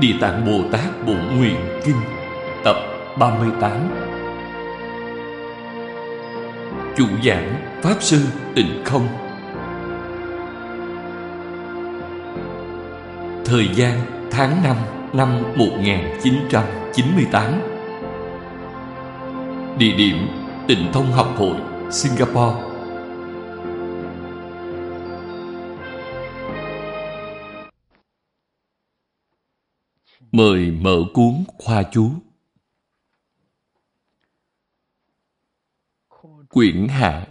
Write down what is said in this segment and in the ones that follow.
Địa Tạng Bồ Tát Bộ Nguyện Kinh, Tập 38 Chủ giảng Pháp Sư Tịnh Không. Thời gian tháng 5 năm 1998 Địa điểm Tịnh Thông Học Hội, Singapore. Mời mở cuốn khoa chú. Quyển Hạ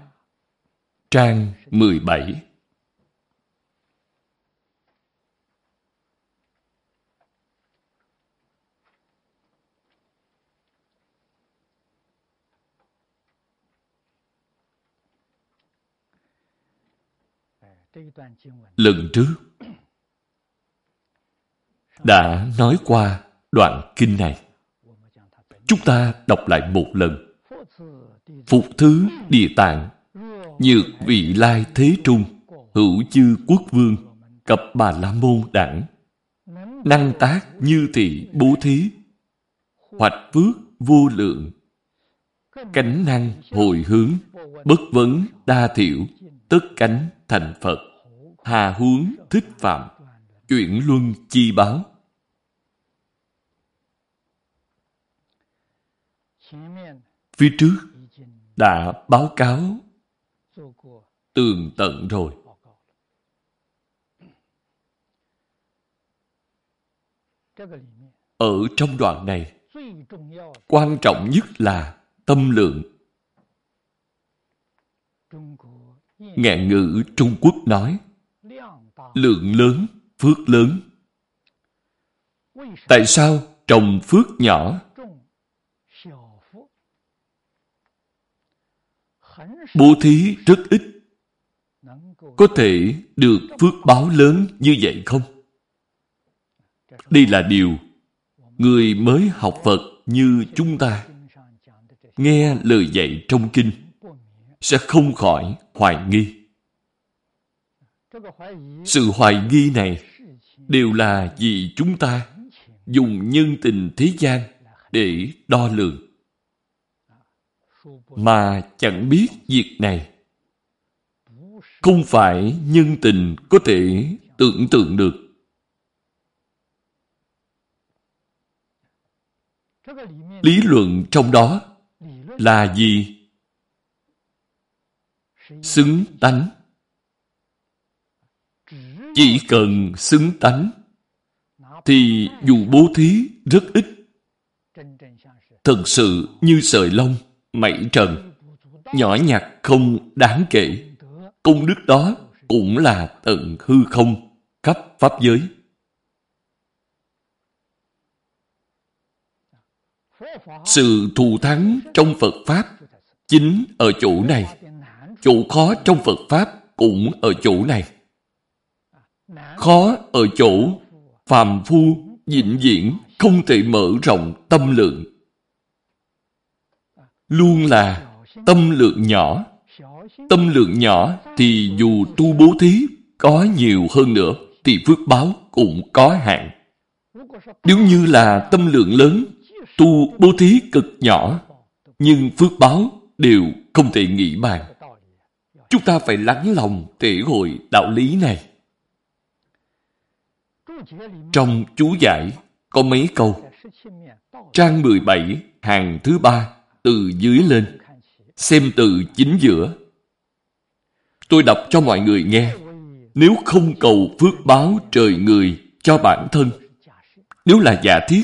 Trang 17 Lần trước đã nói qua đoạn kinh này. Chúng ta đọc lại một lần. Phục thứ địa tạng, nhược vị lai thế trung, hữu chư quốc vương, cập bà la môn đẳng, năng tác như thị bố thí, hoạch phước vô lượng, cánh năng hồi hướng, bất vấn đa thiểu, tất cánh thành Phật, hà huống thích phạm, chuyển luân chi báo. Phía trước đã báo cáo tường tận rồi. Ở trong đoạn này, quan trọng nhất là tâm lượng. Ngạn ngữ Trung Quốc nói, lượng lớn, phước lớn. Tại sao trồng phước nhỏ? Bố thí rất ít. Có thể được phước báo lớn như vậy không? Đây là điều người mới học Phật như chúng ta nghe lời dạy trong kinh sẽ không khỏi hoài nghi. Sự hoài nghi này đều là vì chúng ta dùng nhân tình thế gian để đo lường. Mà chẳng biết việc này không phải nhân tình có thể tưởng tượng được. Lý luận trong đó là gì? Xứng tánh chỉ cần xứng tánh, thì dù bố thí rất ít thật sự như sợi lông mảy trần, nhỏ nhặt không đáng kể. Công đức đó cũng là tận hư không khắp pháp giới. Sự thù thắng trong phật pháp chính ở chỗ này. Chỗ khó trong phật pháp cũng ở chỗ này. Khó ở chỗ phàm phu vĩnh viễn không thể mở rộng tâm lượng. Luôn là tâm lượng nhỏ. Tâm lượng nhỏ thì dù tu bố thí có nhiều hơn nữa thì phước báo cũng có hạn. Nếu như là tâm lượng lớn, tu bố thí cực nhỏ, nhưng phước báo đều không thể nghĩ bàn. Chúng ta phải lắng lòng thể hội đạo lý này. Trong chú giải có mấy câu. Trang 17, hàng thứ ba, từ dưới lên. Xem từ chính giữa. Tôi đọc cho mọi người nghe. Nếu không cầu phước báo trời người cho bản thân, nếu là giả thiết,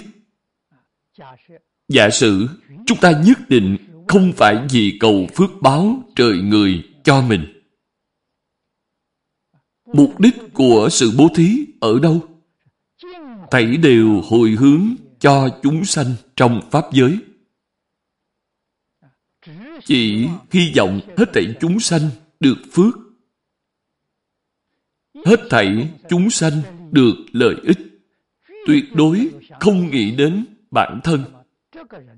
giả sử chúng ta nhất định không phải vì cầu phước báo trời người cho mình. Mục đích của sự bố thí ở đâu? thảy đều hồi hướng cho chúng sanh trong Pháp giới. Chỉ hy vọng hết thảy chúng sanh được phước. Hết thảy chúng sanh được lợi ích. Tuyệt đối không nghĩ đến bản thân.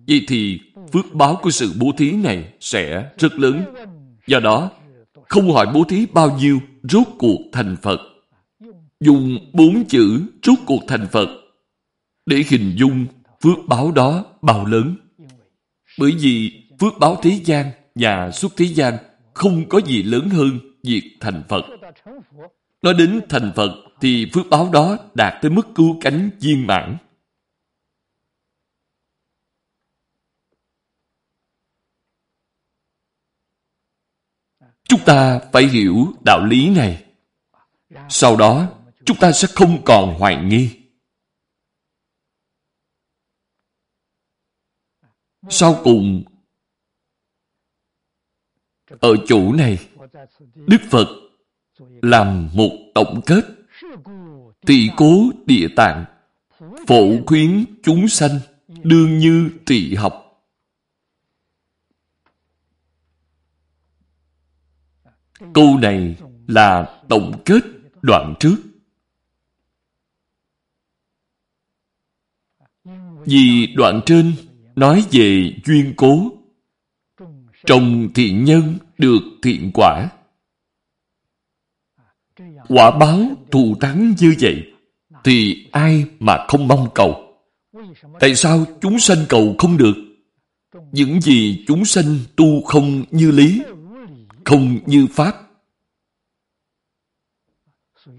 Vậy thì phước báo của sự bố thí này sẽ rất lớn. Do đó, không hỏi bố thí bao nhiêu rốt cuộc thành Phật dùng bốn chữ rút cuộc thành Phật để hình dung phước báo đó bao lớn. Bởi vì phước báo thế gian và xuất thế gian không có gì lớn hơn việc thành Phật. Nói đến thành Phật thì phước báo đó đạt tới mức cứu cánh viên mãn. Chúng ta phải hiểu đạo lý này. Sau đó, chúng ta sẽ không còn hoài nghi. Sau cùng, ở chỗ này, Đức Phật làm một tổng kết. Tỷ cố địa tạng phổ khuyến chúng sanh đương như tỳ học. Câu này là tổng kết đoạn trước. Vì đoạn trên nói về duyên cố. Trồng thiện nhân được thiện quả. Quả báo thù thắng như vậy thì ai mà không mong cầu? Tại sao chúng sanh cầu không được? Những gì chúng sanh tu không như lý, không như pháp.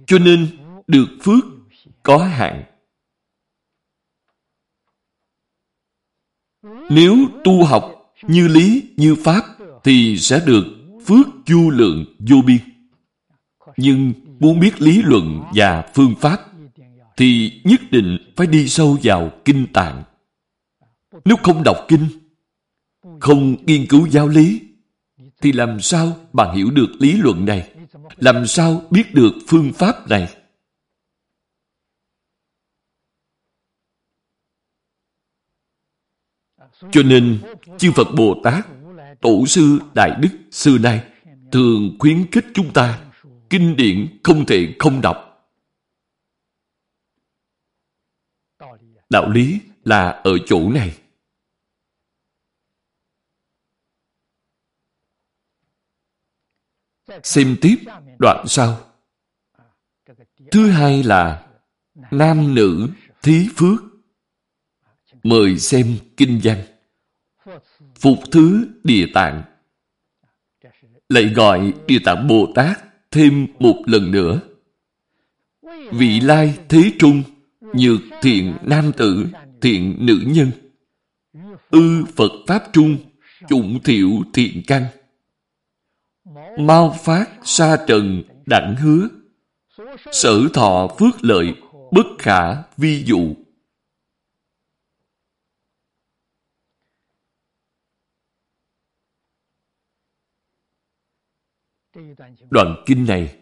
Cho nên được phước có hạn. Nếu tu học như lý, như pháp thì sẽ được phước vô lượng vô biên nhưng muốn biết lý luận và phương pháp thì nhất định phải đi sâu vào kinh tạng. Nếu không đọc kinh, không nghiên cứu giáo lý, thì làm sao bạn hiểu được lý luận này? Làm sao biết được phương pháp này? Cho nên, chư Phật Bồ Tát, Tổ sư Đại Đức xưa nay thường khuyến khích chúng ta kinh điển không thể không đọc. Đạo lý là ở chỗ này. Xem tiếp đoạn sau. Thứ hai là nam nữ thí phước. Mời xem kinh văn. Phục thứ địa tạng. Lại gọi địa tạng Bồ Tát thêm một lần nữa. Vị lai thế trung, nhược thiện nam tử, thiện nữ nhân. Ư Phật Pháp trung, chủng thiệu thiện căn. Mau phát sa trần đẳng hứa. Sở thọ phước lợi, bất khả vi dụ. Đoạn kinh này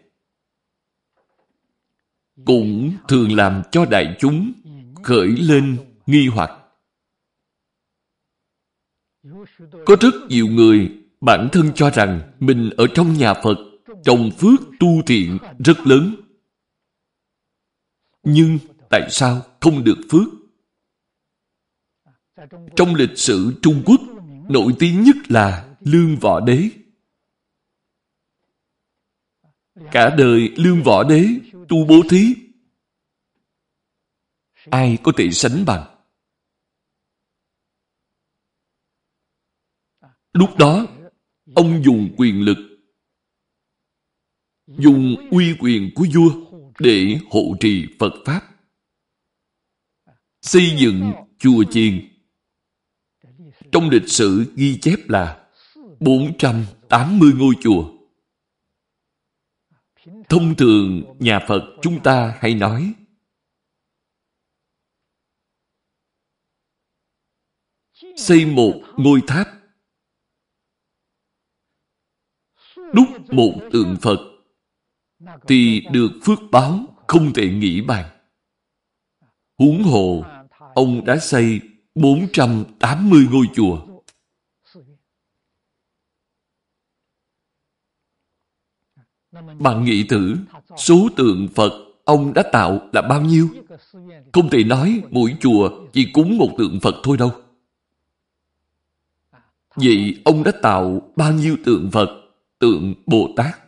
cũng thường làm cho đại chúng khởi lên nghi hoặc. Có rất nhiều người bản thân cho rằng mình ở trong nhà Phật trồng phước tu thiện rất lớn. Nhưng tại sao không được phước? Trong lịch sử Trung Quốc, nổi tiếng nhất là Lương Võ Đế. Cả đời lương võ đế, tu bố thí. Ai có thể sánh bằng? Lúc đó, ông dùng quyền lực, dùng uy quyền của vua để hộ trì Phật Pháp. Xây dựng chùa chiền. Trong lịch sử ghi chép là 480 ngôi chùa. Thông thường nhà Phật chúng ta hay nói xây một ngôi tháp đúc một tượng Phật thì được phước báo không thể nghĩ bàn. Huống hồ, ông đã xây 480 ngôi chùa. Bạn nghĩ thử, số tượng Phật ông đã tạo là bao nhiêu? Không thể nói mỗi chùa chỉ cúng một tượng Phật thôi đâu. Vậy ông đã tạo bao nhiêu tượng Phật, tượng Bồ Tát?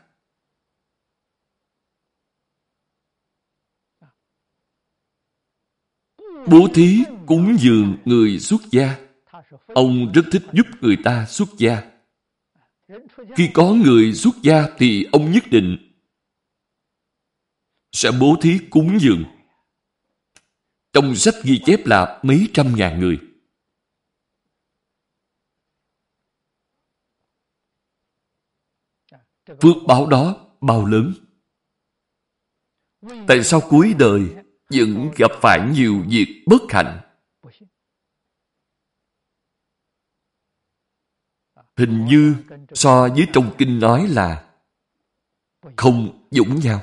Bố thí cúng dường người xuất gia. Ông rất thích giúp người ta xuất gia. Khi có người xuất gia thì ông nhất định sẽ bố thí cúng dường. Trong sách ghi chép là mấy trăm ngàn người. Phước báo đó bao lớn. Tại sao cuối đời vẫn gặp phải nhiều việc bất hạnh? Hình như so với trong kinh nói là không dũng nhau.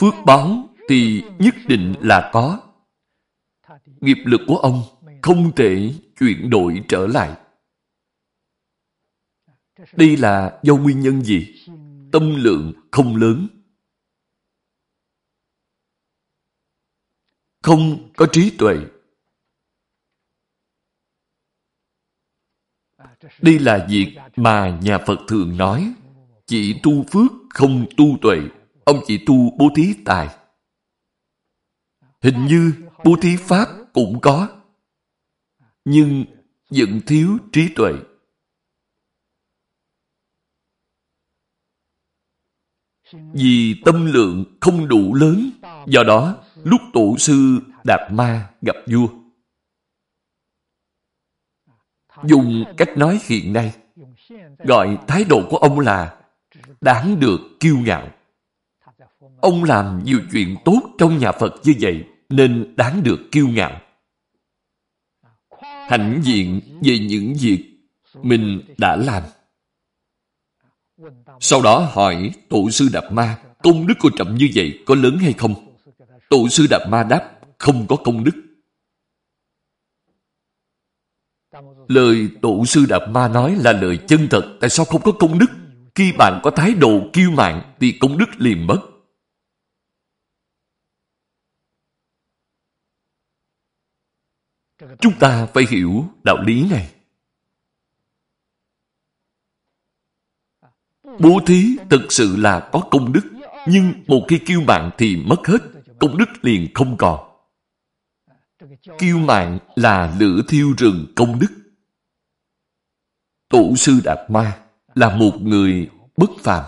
Phước báo thì nhất định là có. Nghiệp lực của ông không thể chuyển đổi trở lại. Đây là do nguyên nhân gì? Tâm lượng không lớn. Không có trí tuệ. Đây là việc mà nhà Phật thường nói. Chỉ tu phước không tu tuệ. Ông chỉ tu bố thí tài. Hình như bố thí pháp cũng có. Nhưng vẫn thiếu trí tuệ. Vì tâm lượng không đủ lớn, do đó lúc tổ sư Đạt Ma gặp vua, dùng cách nói hiện nay, gọi thái độ của ông là đáng được kiêu ngạo. Ông làm nhiều chuyện tốt trong nhà Phật như vậy nên đáng được kiêu ngạo. Hãnh diện về những việc mình đã làm. Sau đó hỏi Tổ sư Đạp Ma, công đức của trọng như vậy có lớn hay không? Tổ sư Đạp Ma đáp, không có công đức. Lời Tổ sư Đạt Ma nói là lời chân thật, tại sao không có công đức? Khi bạn có thái độ kiêu mạn thì công đức liền mất. Chúng ta phải hiểu đạo lý này. Bố thí thực sự là có công đức, nhưng một khi kiêu mạn thì mất hết, công đức liền không còn. Kiêu mạn là lửa thiêu rừng công đức. Tổ sư Đạt Ma là một người bất phàm.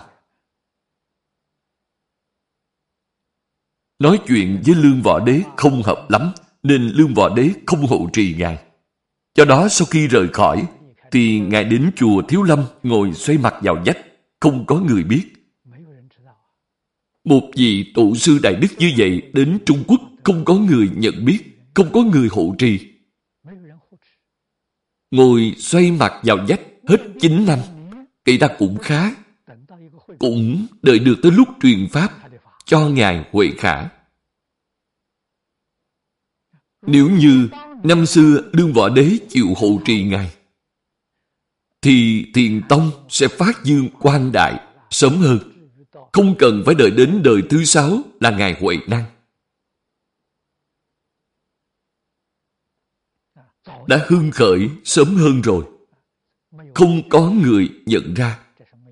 Nói chuyện với Lương Võ Đế không hợp lắm, nên Lương Võ Đế không hộ trì Ngài. Do đó sau khi rời khỏi, thì Ngài đến chùa Thiếu Lâm ngồi xoay mặt vào vách không có người biết. Một vị tổ sư đại đức như vậy đến Trung Quốc không có người nhận biết, không có người hộ trì. Ngồi xoay mặt vào vách hết 9 năm, kỳ ta cũng khá. Cũng đợi được tới lúc truyền Pháp cho Ngài Huệ Khả. Nếu như năm xưa đương võ đế chịu hộ trì Ngài, thì thiền tông sẽ phát dương quan đại sớm hơn. Không cần phải đợi đến đời thứ sáu là Ngài Huệ Năng. Đã hưng khởi sớm hơn rồi. Không có người nhận ra.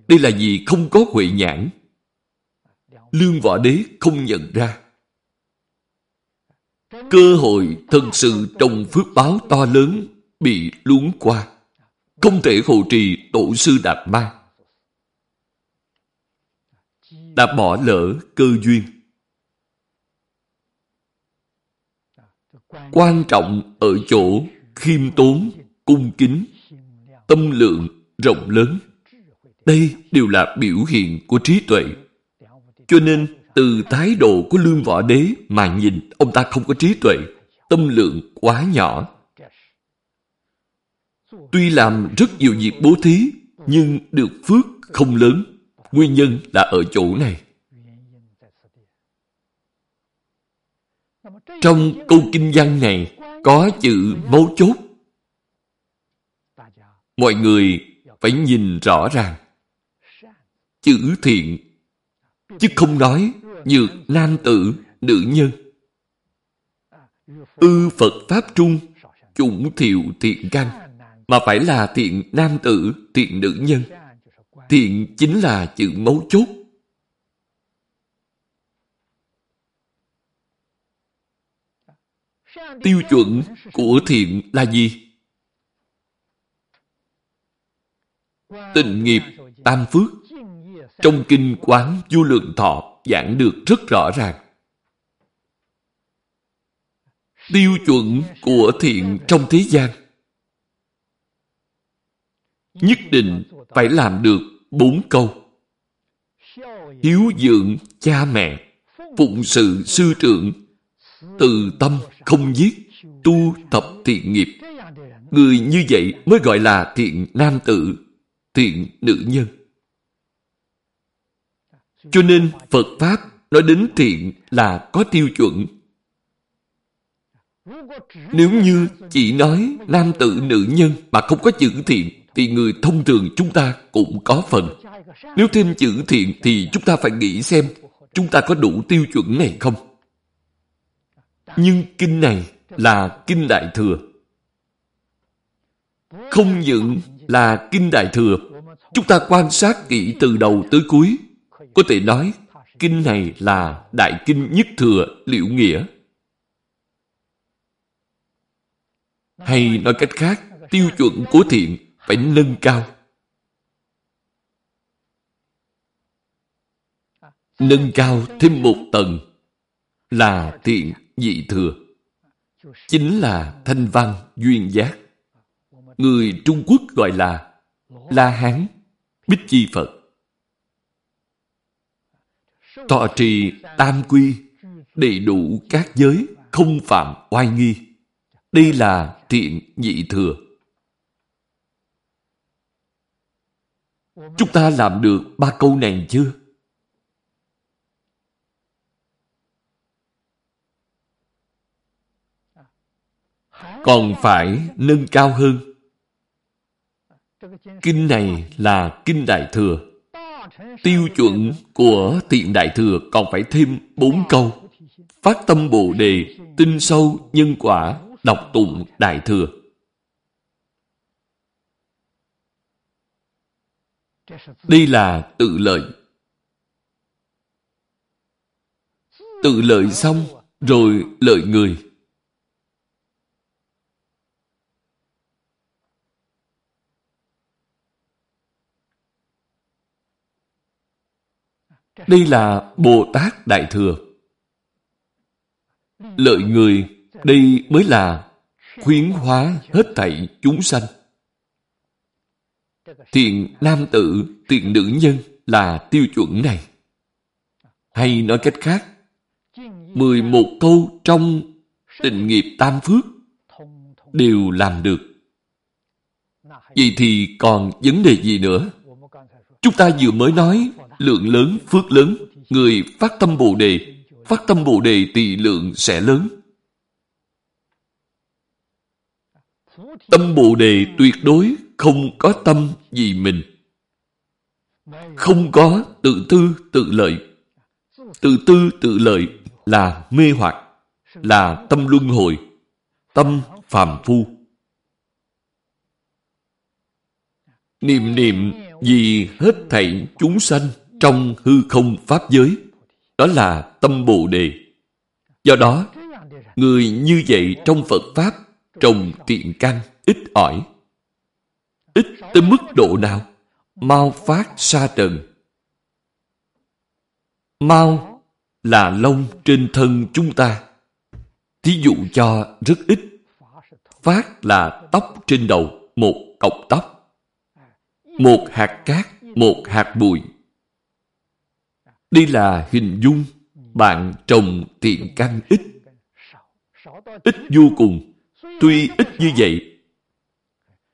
Đây là vì không có huệ nhãn. Lương võ đế không nhận ra. Cơ hội thật sự trong phước báo to lớn bị luống qua không thể hộ trì tổ sư Đạt Ma. Đã bỏ lỡ cơ duyên. Quan trọng ở chỗ khiêm tốn, cung kính, tâm lượng rộng lớn. Đây đều là biểu hiện của trí tuệ. Cho nên, từ thái độ của lương võ đế mà nhìn ông ta không có trí tuệ, tâm lượng quá nhỏ. Tuy làm rất nhiều việc bố thí, nhưng được phước không lớn. Nguyên nhân là ở chỗ này. Trong câu kinh văn này có chữ mấu chốt. Mọi người phải nhìn rõ ràng. Chữ thiện, chứ không nói như nam tử, nữ nhân. Ư Phật Pháp Trung, chủng thiệu thiện căn mà phải là thiện nam tử, thiện nữ nhân. Thiện chính là chữ mấu chốt. Tiêu chuẩn của thiện là gì? Tình nghiệp tam phước trong kinh quán du lượng thọ giảng được rất rõ ràng. Tiêu chuẩn của thiện trong thế gian nhất định phải làm được bốn câu. Hiếu dưỡng cha mẹ, phụng sự sư trưởng, từ tâm không giết, tu tập thiện nghiệp. Người như vậy mới gọi là thiện nam tử, thiện nữ nhân. Cho nên Phật Pháp nói đến thiện là có tiêu chuẩn. Nếu như chỉ nói nam tử nữ nhân mà không có chữ thiện, thì người thông thường chúng ta cũng có phần. Nếu thêm chữ thiện thì chúng ta phải nghĩ xem chúng ta có đủ tiêu chuẩn này không. Nhưng kinh này là kinh Đại Thừa. Không những là kinh Đại Thừa, chúng ta quan sát kỹ từ đầu tới cuối, có thể nói kinh này là Đại Kinh Nhất Thừa liệu Nghĩa. Hay nói cách khác, tiêu chuẩn của thiện phải nâng cao. Nâng cao thêm một tầng là thiện dị thừa. Chính là thanh văn duyên giác. Người Trung Quốc gọi là La Hán, Bích Chi Phật. Thọ trì tam quy, đầy đủ các giới, không phạm oai nghi. Đây là thiện nhị thừa. Chúng ta làm được ba câu này chưa? Còn phải nâng cao hơn. Kinh này là Kinh Đại Thừa. Tiêu chuẩn của Thiện Đại Thừa còn phải thêm bốn câu. Phát tâm Bồ Đề, tinh sâu nhân quả, đọc tụng Đại Thừa. Đây là tự lợi. Tự lợi xong, rồi lợi người. Đây là Bồ Tát Đại Thừa. Lợi người, đây mới là khuyến hóa hết thảy chúng sanh. Thiện nam tử, thiện nữ nhân là tiêu chuẩn này. Hay nói cách khác, 11 câu trong tình nghiệp tam phước đều làm được. Vậy thì còn vấn đề gì nữa? Chúng ta vừa mới nói lượng lớn, phước lớn, người phát tâm Bồ Đề, phát tâm Bồ Đề thì lượng sẽ lớn. Tâm Bồ Đề tuyệt đối không có tâm vì mình. Không có tự tư tự lợi. Tự tư tự lợi là mê hoặc, là tâm luân hồi, tâm phàm phu. Niệm niệm vì hết thảy chúng sanh trong hư không pháp giới. Đó là tâm Bồ Đề. Do đó, người như vậy trong Phật Pháp trồng thiện căn ít ỏi. Ít tới mức độ nào? Mau phát sa trần. Mau là lông trên thân chúng ta. Thí dụ cho rất ít. Phát là tóc trên đầu, một cọng tóc. Một hạt cát, một hạt bụi. Đây là hình dung bạn trồng thiện căn ít. Ít vô cùng. Tuy ít như vậy,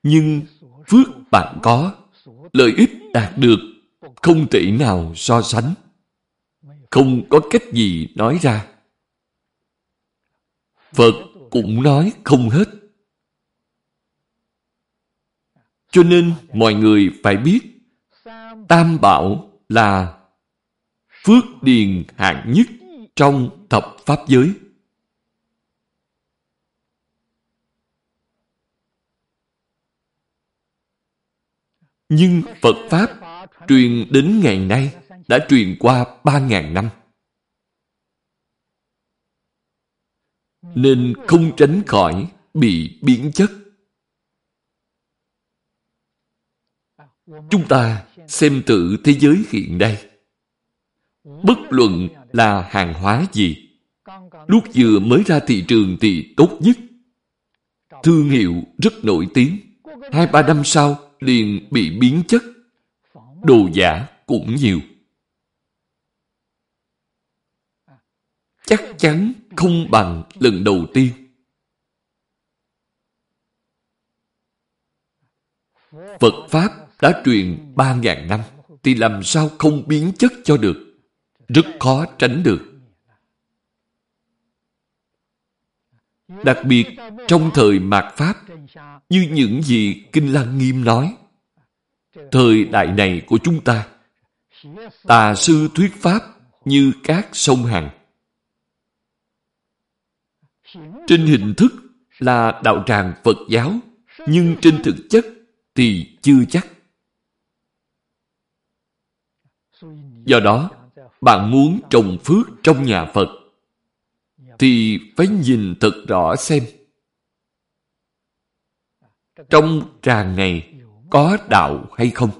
nhưng phước bạn có, lợi ích đạt được, không thể nào so sánh. Không có cách gì nói ra. Phật cũng nói không hết. Cho nên mọi người phải biết Tam Bảo là phước điền hạng nhất trong thập pháp giới. Nhưng Phật Pháp truyền đến ngày nay đã truyền qua ba ngàn năm. nên không tránh khỏi bị biến chất. Chúng ta xem tự thế giới hiện đây. Bất luận là hàng hóa gì, lúc vừa mới ra thị trường thì tốt nhất. Thương hiệu rất nổi tiếng. Hai ba năm sau liền bị biến chất. Đồ giả cũng nhiều. Chắc chắn không bằng lần đầu tiên. Phật Pháp đã truyền ba ngàn năm, thì làm sao không biến chất cho được? Rất khó tránh được. Đặc biệt trong thời mạt Pháp, như những gì Kinh Lăng Nghiêm nói, thời đại này của chúng ta, tà sư thuyết Pháp như các sông Hằng. Trên hình thức là đạo tràng Phật giáo, nhưng trên thực chất thì chưa chắc. Do đó, bạn muốn trồng phước trong nhà Phật, thì phải nhìn thật rõ xem trong tràng này có đạo hay không.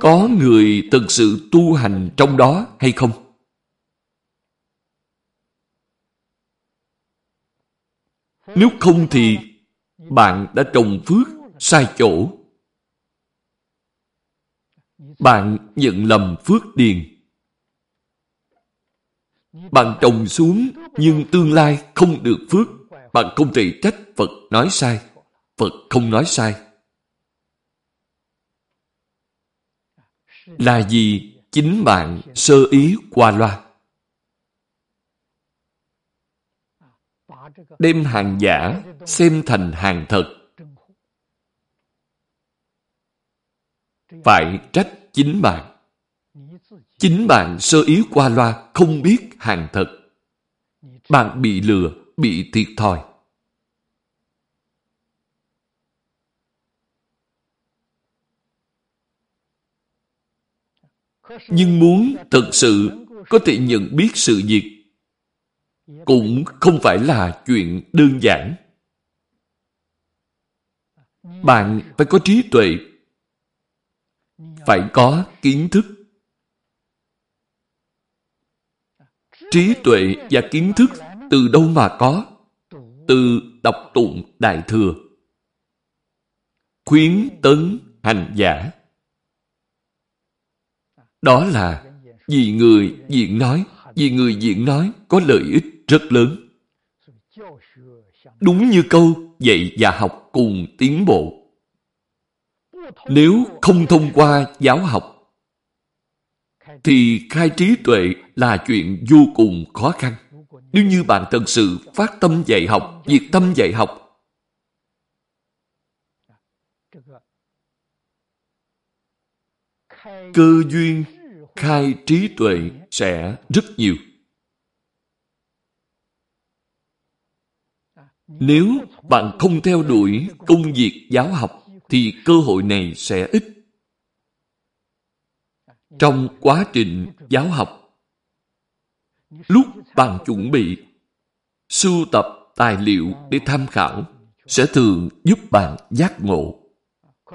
Có người thực sự tu hành trong đó hay không? Nếu không thì bạn đã trồng phước sai chỗ. Bạn nhận lầm phước điền. Bạn trồng xuống, nhưng tương lai không được phước. Bạn không thể trách Phật nói sai. Phật không nói sai. Là gì chính bạn sơ ý qua loa. Đem hàng giả xem thành hàng thật. Phải trách chính bạn. Chính bạn sơ ý qua loa, không biết hàng thật. Bạn bị lừa, bị thiệt thòi. Nhưng muốn thật sự có thể nhận biết sự việc cũng không phải là chuyện đơn giản. Bạn phải có trí tuệ, phải có kiến thức. Trí tuệ và kiến thức từ đâu mà có? Từ đọc tụng Đại Thừa. Khuyến tấn hành giả. Đó là vì người diện nói, vì người diện nói có lợi ích rất lớn. Đúng như câu dạy và học cùng tiến bộ. Nếu không thông qua giáo học, thì khai trí tuệ là chuyện vô cùng khó khăn. Nếu như bạn thật sự phát tâm dạy học, diệt tâm dạy học, cơ duyên khai trí tuệ sẽ rất nhiều. Nếu bạn không theo đuổi công việc giáo học thì cơ hội này sẽ ít. Trong quá trình giáo học, lúc bạn chuẩn bị sưu tập tài liệu để tham khảo sẽ thường giúp bạn giác ngộ.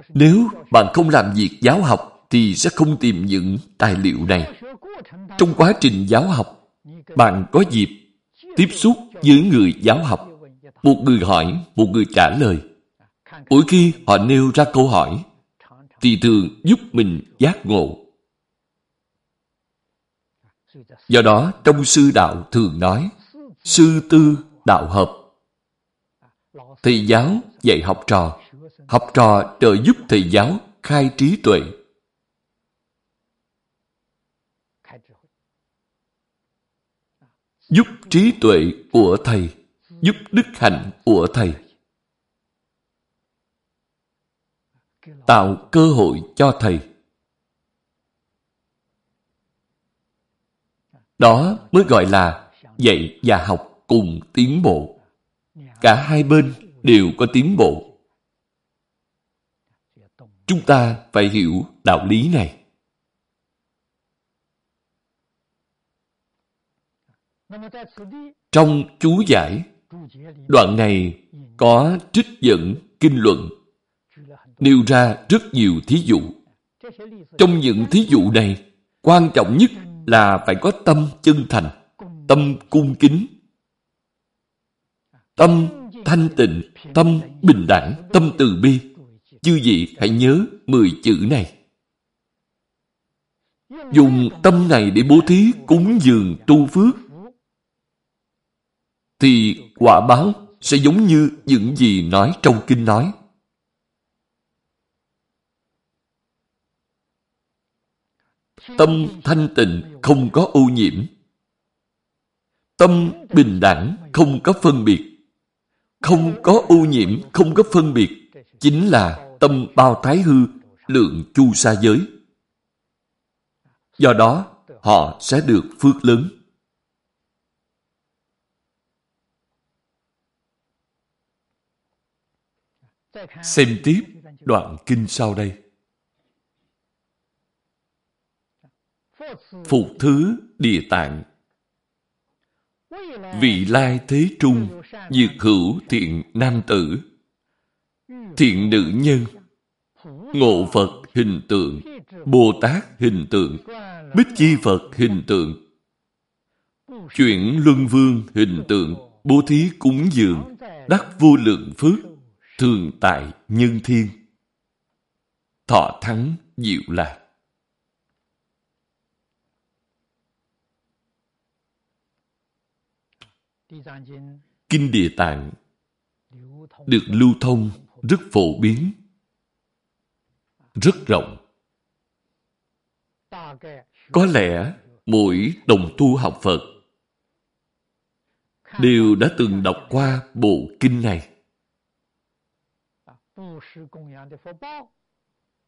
Nếu bạn không làm việc giáo học thì sẽ không tìm những tài liệu này. Trong quá trình giáo học, bạn có dịp tiếp xúc với người giáo học một người hỏi, một người trả lời. Mỗi khi họ nêu ra câu hỏi, thì thường giúp mình giác ngộ. Do đó, trong sư đạo thường nói, sư tư đạo hợp. Thầy giáo dạy học trò, học trò trợ giúp thầy giáo khai trí tuệ. Giúp trí tuệ của thầy giúp đức hạnh của Thầy. Tạo cơ hội cho Thầy. Đó mới gọi là dạy và học cùng tiến bộ. Cả hai bên đều có tiến bộ. Chúng ta phải hiểu đạo lý này. Trong chú giải, đoạn này có trích dẫn kinh luận, nêu ra rất nhiều thí dụ. Trong những thí dụ này, quan trọng nhất là phải có tâm chân thành, tâm cung kính, tâm thanh tịnh, tâm bình đẳng, tâm từ bi. Chư vị hãy nhớ 10 chữ này. Dùng tâm này để bố thí cúng dường tu phước thì quả báo sẽ giống như những gì nói trong kinh nói. Tâm thanh tịnh không có ô nhiễm. Tâm bình đẳng không có phân biệt. Không có ô nhiễm, không có phân biệt. Chính là tâm bao thái hư, lượng chu sa giới. Do đó, họ sẽ được phước lớn. Xem tiếp đoạn kinh sau đây. Phục thứ địa tạng. Vị lai thế trung Diệt hữu thiện nam tử. Thiện nữ nhân. Ngộ Phật hình tượng. Bồ Tát hình tượng. Bích Chi Phật hình tượng. Chuyển Luân Vương hình tượng. Bố thí cúng dường. Đắc vô lượng phước. Thường tại nhân thiên. Thọ thắng diệu lạc. Kinh địa tạng được lưu thông rất phổ biến rất rộng có lẽ mỗi đồng tu học phật đều đã từng đọc qua bộ kinh này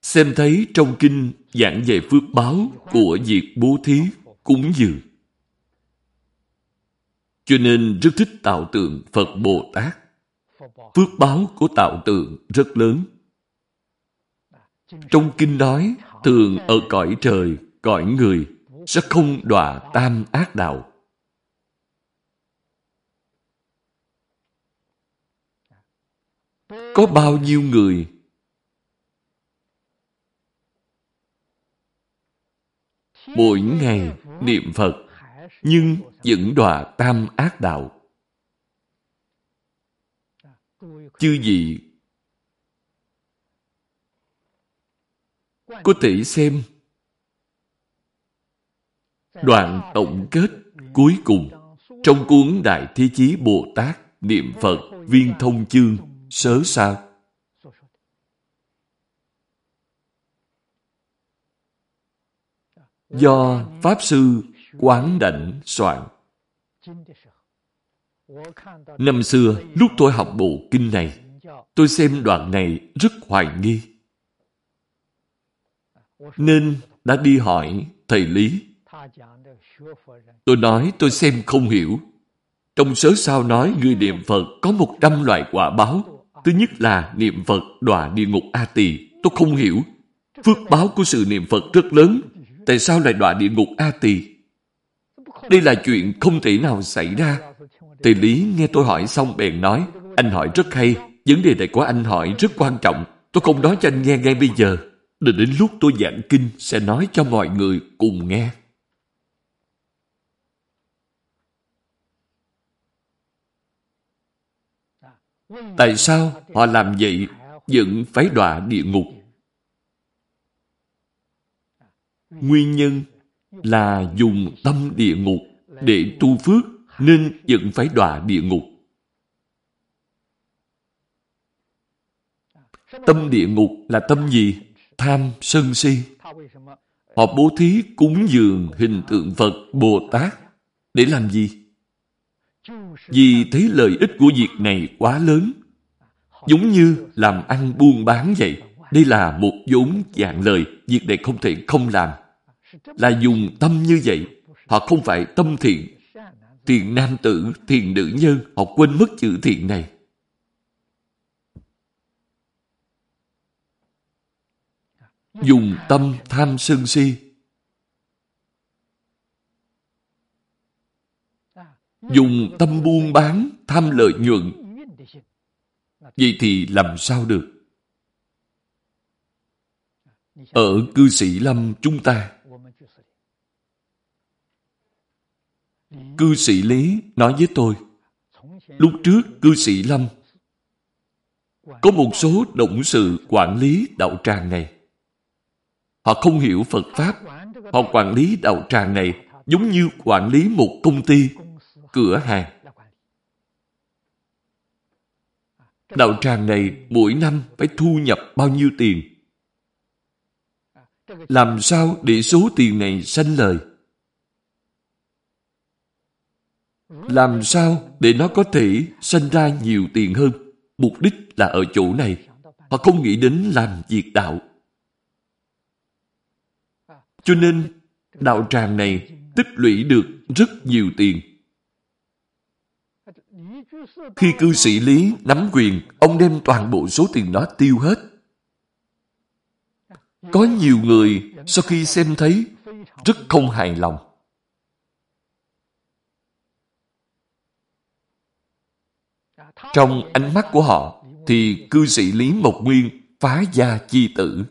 Xem thấy trong kinh giảng về phước báo của việc bố thí, cúng dường. Cho nên rất thích tạo tượng Phật Bồ Tát. Phước báo của tạo tượng rất lớn. Trong kinh nói, thường ở cõi trời, cõi người, sẽ không đọa tam ác đạo. Có bao nhiêu người mỗi ngày niệm Phật nhưng vẫn đọa tam ác đạo. Chư vị có thể xem đoạn tổng kết cuối cùng trong cuốn Đại Thế Chí Bồ Tát Niệm Phật Viên Thông Chương sớ sa Do Pháp Sư Quán Đảnh soạn. Năm xưa, lúc tôi học bộ kinh này, tôi xem đoạn này rất hoài nghi. Nên đã đi hỏi thầy Lý. Tôi nói tôi xem không hiểu. Trong sớ sao nói người niệm Phật có một trăm loại quả báo. Thứ nhất là niệm Phật đọa địa ngục A Tỳ. Tôi không hiểu. Phước báo của sự niệm Phật rất lớn. Tại sao lại đọa địa ngục A Tỳ? Đây là chuyện không thể nào xảy ra. Thầy Lý nghe tôi hỏi xong bèn nói, anh hỏi rất hay, vấn đề này của anh hỏi rất quan trọng. Tôi không nói cho anh nghe ngay bây giờ. Đợi đến lúc tôi giảng kinh sẽ nói cho mọi người cùng nghe. Tại sao họ làm vậy vẫn phải đọa địa ngục? Nguyên nhân là dùng tâm địa ngục để tu phước nên vẫn phải đọa địa ngục. Tâm địa ngục là tâm gì? Tham, sân si. Họ bố thí cúng dường hình tượng Phật, Bồ Tát để làm gì? Vì thấy lợi ích của việc này quá lớn. Giống như làm ăn buôn bán vậy. Đây là một vốn dạng lời, việc này không thể không làm. Là dùng tâm như vậy. Họ không phải tâm thiện. Thiện nam tử, thiện nữ nhân, họ quên mất chữ thiện này. Dùng tâm tham sân si dùng tâm buôn bán, tham lợi nhuận, vậy thì làm sao được? Ở cư sĩ Lâm chúng ta, cư sĩ Lý nói với tôi, lúc trước cư sĩ Lâm có một số động sự quản lý đạo tràng này. Họ không hiểu Phật Pháp, họ quản lý đạo tràng này giống như quản lý một công ty, cửa hàng. Đạo tràng này mỗi năm phải thu nhập bao nhiêu tiền? Làm sao để số tiền này sanh lời? Làm sao để nó có thể sanh ra nhiều tiền hơn? Mục đích là ở chỗ này. Họ không nghĩ đến làm việc đạo. Cho nên, đạo tràng này tích lũy được rất nhiều tiền. Khi cư sĩ Lý nắm quyền, ông đem toàn bộ số tiền đó tiêu hết. Có nhiều người sau khi xem thấy rất không hài lòng. Trong ánh mắt của họ thì cư sĩ Lý Mộc Nguyên phá gia chi tử.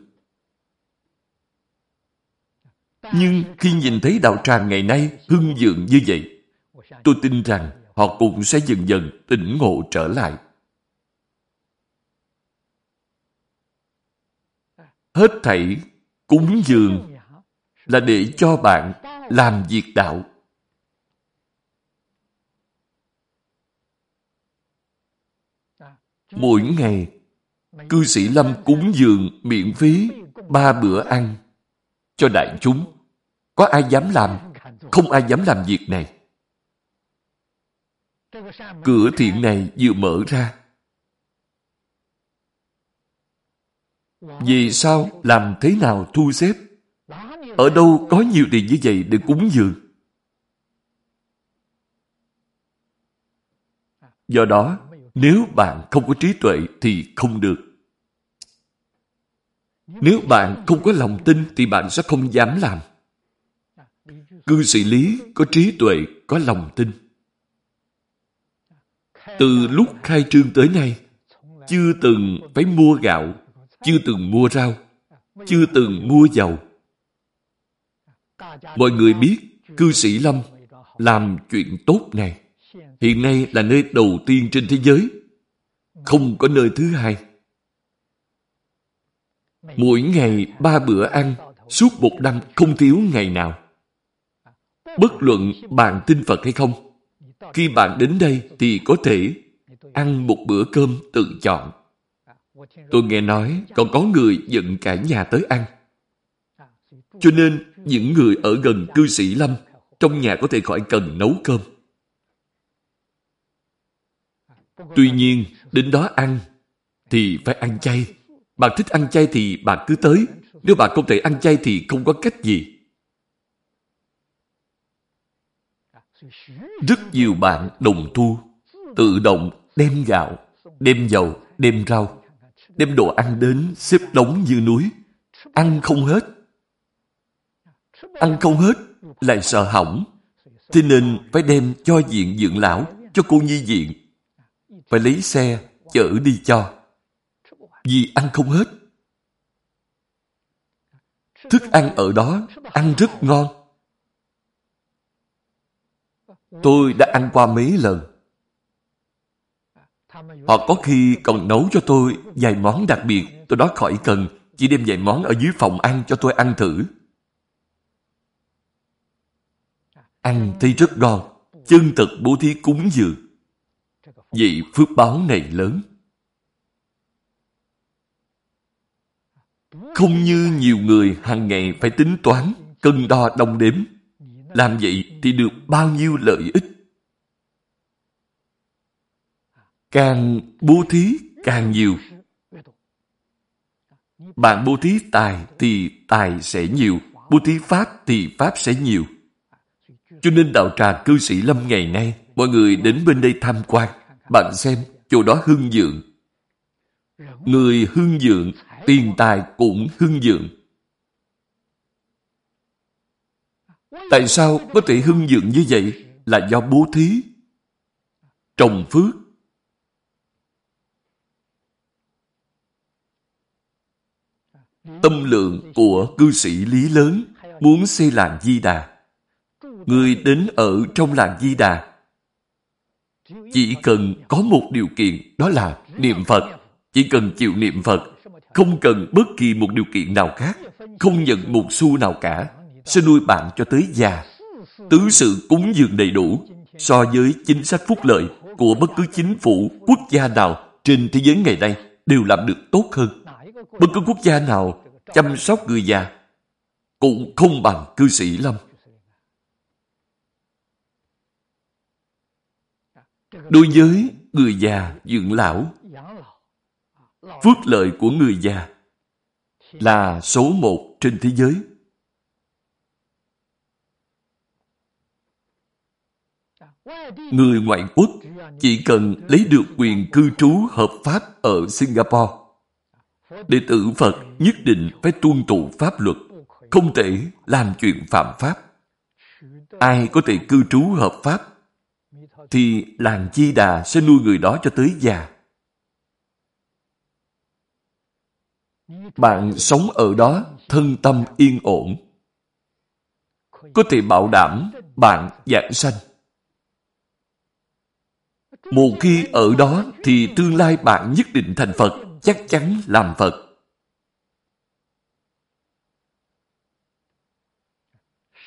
Nhưng khi nhìn thấy đạo tràng ngày nay hưng dượng như vậy, tôi tin rằng họ cũng sẽ dần dần tỉnh ngộ trở lại. Hết thảy cúng dường là để cho bạn làm việc đạo. Mỗi ngày, cư sĩ Lâm cúng dường miễn phí ba bữa ăn cho đại chúng. Có ai dám làm? Không ai dám làm việc này. Cửa thiện này vừa mở ra. Vì sao? Làm thế nào thu xếp? Ở đâu có nhiều tiền như vậy để cúng dường? Do đó, nếu bạn không có trí tuệ thì không được. Nếu bạn không có lòng tin thì bạn sẽ không dám làm. Cư sĩ lý có trí tuệ, có lòng tin. Từ lúc khai trương tới nay, chưa từng phải mua gạo, chưa từng mua rau, chưa từng mua dầu. Mọi người biết cư sĩ Lâm làm chuyện tốt này. Hiện nay là nơi đầu tiên trên thế giới. Không có nơi thứ hai. Mỗi ngày ba bữa ăn, suốt một năm không thiếu ngày nào. Bất luận bạn tin Phật hay không, khi bạn đến đây thì có thể ăn một bữa cơm tự chọn. Tôi nghe nói còn có người dẫn cả nhà tới ăn. Cho nên những người ở gần cư sĩ Lâm trong nhà có thể khỏi cần nấu cơm. Tuy nhiên, đến đó ăn thì phải ăn chay. Bạn thích ăn chay thì bạn cứ tới. Nếu bạn không thể ăn chay thì không có cách gì. Rất nhiều bạn đồng thu, tự động đem gạo, đem dầu, đem rau, đem đồ ăn đến xếp đống như núi. Ăn không hết. Ăn không hết, lại sợ hỏng. Thế nên phải đem cho diện dưỡng lão, cho cô nhi viện. Phải lấy xe, chở đi cho. Vì ăn không hết. Thức ăn ở đó ăn rất ngon. Tôi đã ăn qua mấy lần. Họ có khi còn nấu cho tôi vài món đặc biệt, tôi đó khỏi cần, chỉ đem vài món ở dưới phòng ăn cho tôi ăn thử. Ăn thấy rất ngon, chân thực bố thí cúng dường vì phước báo này lớn. Không như nhiều người hàng ngày phải tính toán, cân đo đong đếm. Làm vậy thì được bao nhiêu lợi ích? Càng bố thí càng nhiều. Bạn bố thí tài thì tài sẽ nhiều, bố thí pháp thì pháp sẽ nhiều. Cho nên đạo tràng cư sĩ Lâm ngày nay, mọi người đến bên đây tham quan. Bạn xem, chỗ đó hưng dượng. Người hưng dượng, tiền tài cũng hưng dượng. Tại sao có thể hưng dượng như vậy? là do bố thí, trồng phước. Tâm lượng của cư sĩ Lý lớn muốn xây làng Di Đà. Người đến ở trong làng Di Đà chỉ cần có một điều kiện đó là niệm Phật. Chỉ cần chịu niệm Phật, không cần bất kỳ một điều kiện nào khác, không nhận một xu nào cả, sẽ nuôi bạn cho tới già. Tứ sự cúng dường đầy đủ so với chính sách phúc lợi của bất cứ chính phủ, quốc gia nào trên thế giới ngày nay đều làm được tốt hơn. Bất cứ quốc gia nào chăm sóc người già cũng không bằng cư sĩ Lâm. Đối với người già, dưỡng lão, phước lợi của người già là số một trên thế giới. Người ngoại quốc chỉ cần lấy được quyền cư trú hợp pháp ở Singapore. Đệ tử Phật nhất định phải tuân thủ pháp luật, không thể làm chuyện phạm pháp. Ai có thể cư trú hợp pháp thì làng Chi Đà sẽ nuôi người đó cho tới già. Bạn sống ở đó thân tâm yên ổn. Có thể bảo đảm bạn giảng sanh. Một khi ở đó thì tương lai bạn nhất định thành Phật, chắc chắn làm Phật.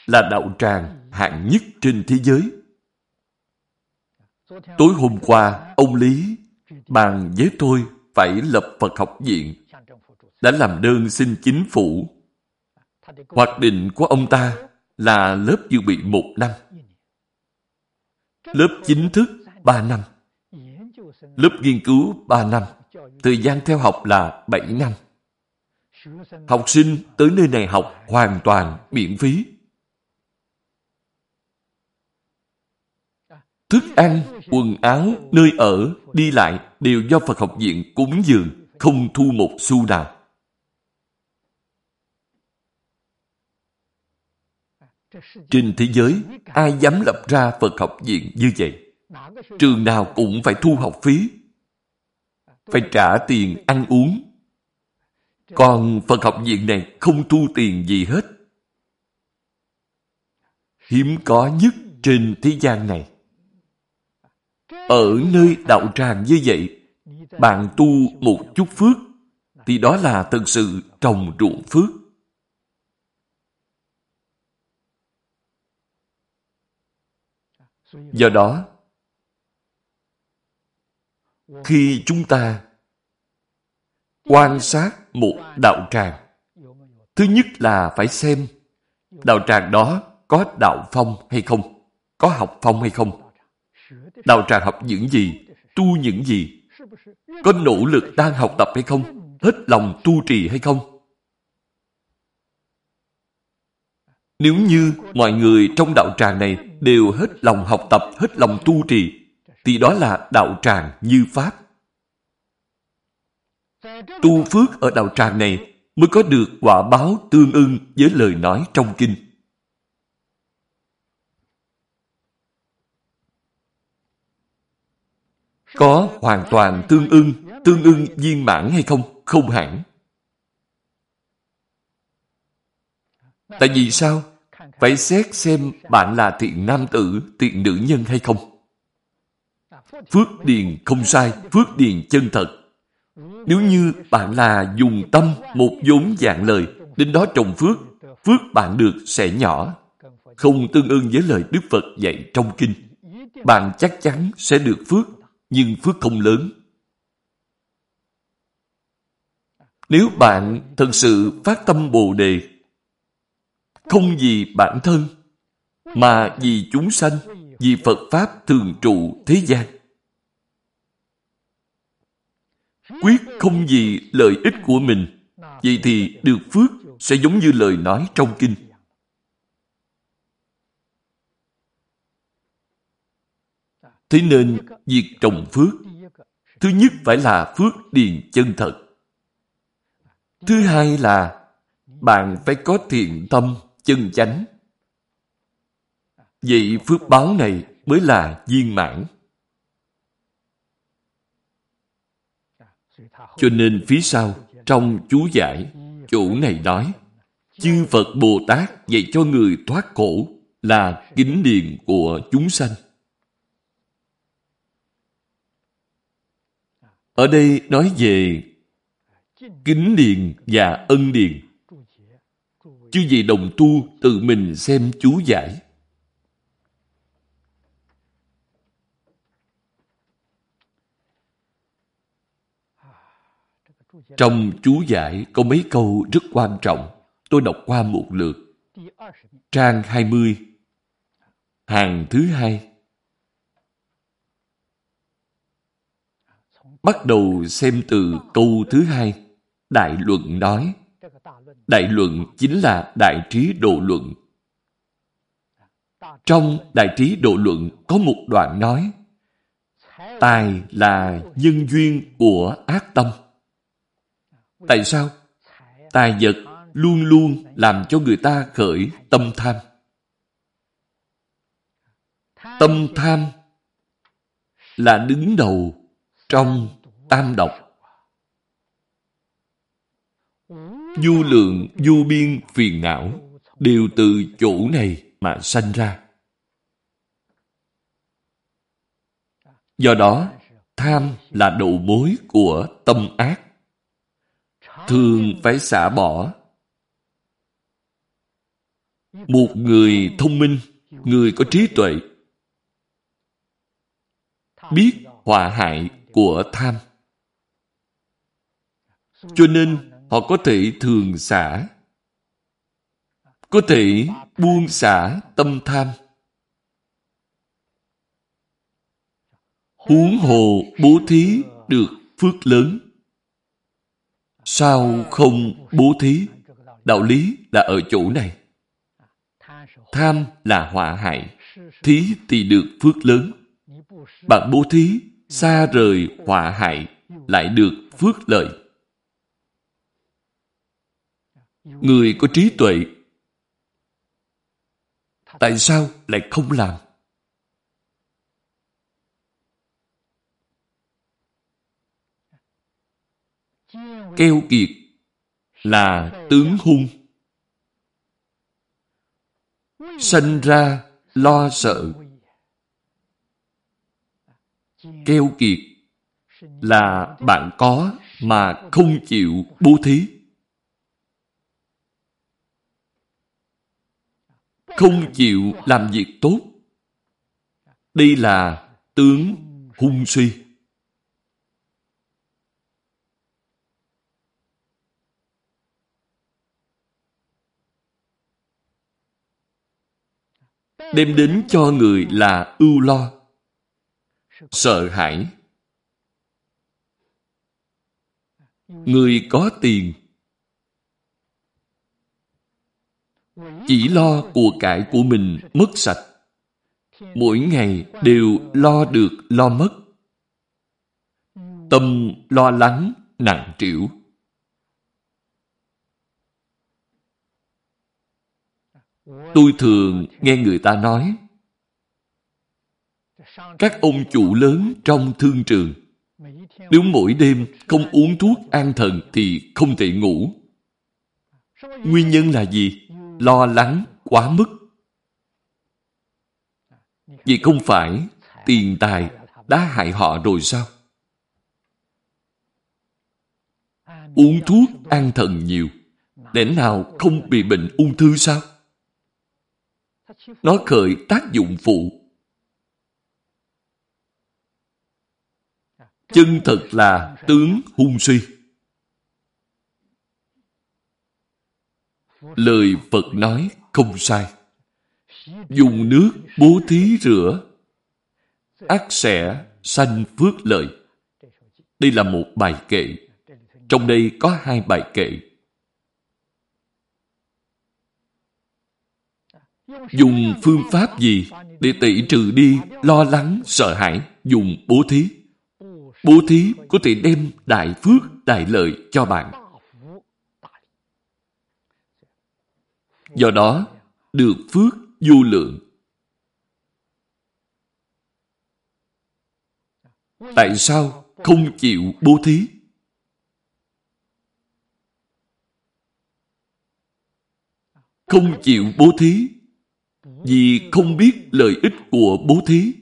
Là đạo tràng hạng nhất trên thế giới. Tối hôm qua, ông Lý bàn với tôi phải lập Phật học viện đã làm đơn xin chính phủ. Hoạt định của ông ta là lớp dự bị một năm. Lớp chính thức ba năm. Lớp nghiên cứu ba năm. Thời gian theo học là bảy năm. Học sinh tới nơi này học hoàn toàn miễn phí. Thức ăn, quần áo, nơi ở, đi lại đều do Phật học viện cúng dường, không thu một xu nào. Trên thế giới, ai dám lập ra Phật học viện như vậy? Trường nào cũng phải thu học phí. Phải trả tiền ăn uống. Còn Phật học viện này không thu tiền gì hết. Hiếm có nhất trên thế gian này. Ở nơi đạo tràng như vậy, bạn tu một chút phước, thì đó là thật sự trồng ruộng phước. Do đó, khi chúng ta quan sát một đạo tràng, thứ nhất là phải xem đạo tràng đó có đạo phong hay không, có học phong hay không. Đạo tràng học những gì, tu những gì, có nỗ lực đang học tập hay không, hết lòng tu trì hay không. Nếu như mọi người trong đạo tràng này đều hết lòng học tập, hết lòng tu trì, thì đó là đạo tràng như Pháp. Tu phước ở đạo tràng này mới có được quả báo tương ưng với lời nói trong kinh. Có hoàn toàn tương ưng, tương ưng viên mãn hay không? Không hẳn. Tại vì sao? Phải xét xem bạn là thiện nam tử, thiện nữ nhân hay không. Phước điền không sai, phước điền chân thật. Nếu như bạn là dùng tâm một vốn dạng lời, đến đó trồng phước, phước bạn được sẽ nhỏ, không tương ưng với lời Đức Phật dạy trong kinh. Bạn chắc chắn sẽ được phước, nhưng phước không lớn. Nếu bạn thật sự phát tâm Bồ Đề không vì bản thân, mà vì chúng sanh, vì Phật Pháp thường trụ thế gian. Quyết không vì lợi ích của mình, vậy thì được phước sẽ giống như lời nói trong kinh. Thế nên, việc trồng phước, thứ nhất phải là phước điền chân thật. Thứ hai là bạn phải có thiện tâm chân chánh. Vậy phước báo này mới là viên mãn. Cho nên phía sau, trong chú giải, chủ này nói, chư Phật Bồ Tát dạy cho người thoát khổ là kính điền của chúng sanh. Ở đây nói về kính điền và ân điền. Chứ gì đồng tu tự mình xem chú giải. Trong chú giải có mấy câu rất quan trọng. Tôi đọc qua một lượt. Trang 20, hàng thứ hai. Bắt đầu xem từ câu thứ hai. Đại luận nói. Đại luận chính là đại trí độ luận. Trong đại trí độ luận có một đoạn nói, Tài là nhân duyên của ác tâm. Tại sao? Tài vật luôn luôn làm cho người ta khởi tâm tham. Tâm tham là đứng đầu trong tam độc. Du lượng, du biên, phiền não đều từ chỗ này mà sanh ra. Do đó, tham là đầu mối của tâm ác. Thường phải xả bỏ. Một người thông minh, người có trí tuệ, biết họa hại của tham. Cho nên họ có thể thường xả, có thể buông xả tâm tham. Huống hồ bố thí được phước lớn. Sao không bố thí? Đạo lý là ở chỗ này. Tham là họa hại, thí thì được phước lớn. Bạn bố thí, xa rời họa hại, lại được phước lợi. Người có trí tuệ, tại sao lại không làm? Keo kiệt là tướng hung. Sanh ra lo sợ. Keo kiệt là bạn có mà không chịu bố thí. Không chịu làm việc tốt. Đây là tướng hung suy. đem đến cho người là ưu lo, sợ hãi. Người có tiền chỉ lo của cải của mình mất sạch. Mỗi ngày đều lo được lo mất. Tâm lo lắng nặng trĩu. Tôi thường nghe người ta nói các ông chủ lớn trong thương trường nếu mỗi đêm không uống thuốc an thần thì không thể ngủ. Nguyên nhân là gì? Lo lắng quá mức. Vì không phải tiền tài đã hại họ rồi sao? Uống thuốc an thần nhiều, để nào không bị bệnh ung thư sao? Nó khởi tác dụng phụ. Chân thật là tướng hung suy. Lời Phật nói không sai. Dùng nước bố thí rửa, ác sẽ sanh phước lợi. Đây là một bài kệ. Trong đây có hai bài kệ. Dùng phương pháp gì để tẩy trừ đi lo lắng, sợ hãi, dùng bố thí. Bố thí có thể đem đại phước, đại lợi cho bạn. Do đó, được phước vô lượng. Tại sao không chịu bố thí? Không chịu bố thí vì không biết lợi ích của bố thí.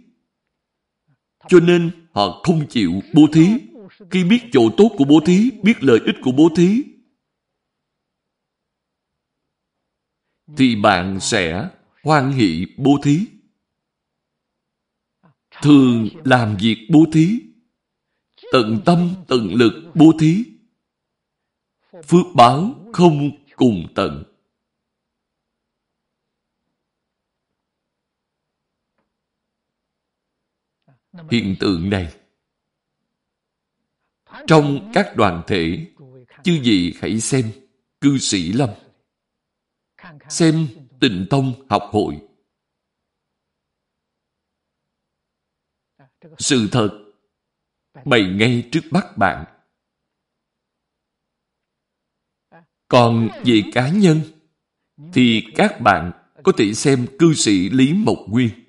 Cho nên họ không chịu bố thí. Khi biết chỗ tốt của bố thí, biết lợi ích của bố thí, thì bạn sẽ hoan hỷ bố thí. Thường làm việc bố thí, tận tâm tận lực bố thí. Phước báo không cùng tận. Hiện tượng này trong các đoàn thể, chư vị hãy xem cư sĩ lâm, xem tịnh tông học hội. Sự thật bày ngay trước mắt bạn. Còn về cá nhân, thì các bạn có thể xem cư sĩ Lý Mộc Nguyên.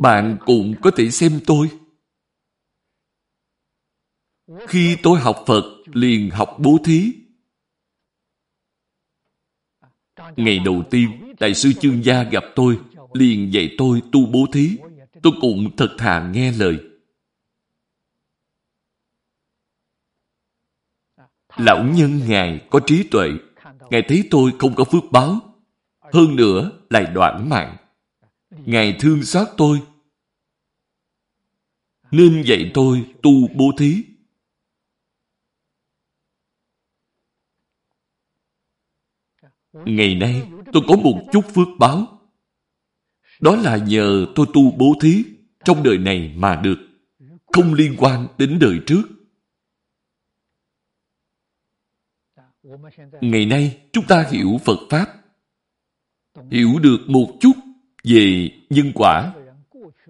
Bạn cũng có thể xem tôi. Khi tôi học Phật, liền học bố thí. Ngày đầu tiên, Đại sư Chương Gia gặp tôi, liền dạy tôi tu bố thí. Tôi cũng thật thà nghe lời. Lão nhân Ngài có trí tuệ. Ngài thấy tôi không có phước báo. Hơn nữa, lại đoạn mạng. Ngài thương xót tôi. Nên dạy tôi tu bố thí. Ngày nay, tôi có một chút phước báo. Đó là nhờ tôi tu bố thí trong đời này mà được, không liên quan đến đời trước. Ngày nay, chúng ta hiểu Phật Pháp, hiểu được một chút về nhân quả.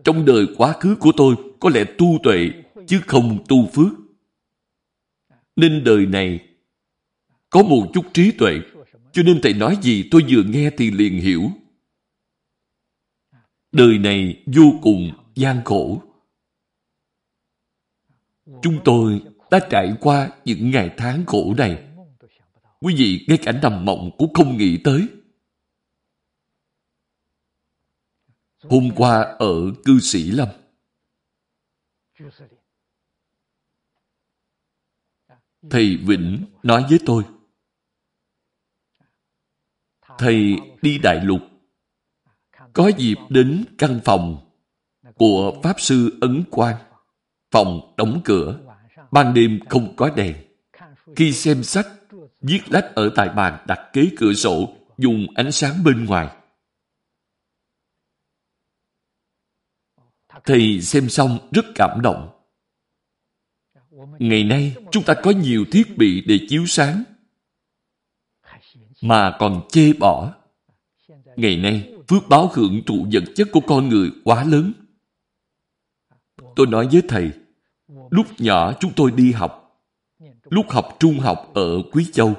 Trong đời quá khứ của tôi có lẽ tu tuệ, chứ không tu phước. Nên đời này có một chút trí tuệ cho nên Thầy nói gì tôi vừa nghe thì liền hiểu. Đời này vô cùng gian khổ. Chúng tôi đã trải qua những ngày tháng khổ này. Quý vị ngay cả nằm mộng cũng không nghĩ tới. Hôm qua ở cư sĩ Lâm, Thầy Vĩnh nói với tôi, Thầy đi đại lục, có dịp đến căn phòng của Pháp Sư Ấn Quang. Phòng đóng cửa, ban đêm không có đèn. Khi xem sách, viết lách ở tại bàn đặt kế cửa sổ, dùng ánh sáng bên ngoài. Thầy xem xong rất cảm động. Ngày nay, chúng ta có nhiều thiết bị để chiếu sáng mà còn chê bỏ. Ngày nay, phước báo hưởng thụ vật chất của con người quá lớn. Tôi nói với thầy, lúc nhỏ chúng tôi đi học, lúc học trung học ở Quý Châu.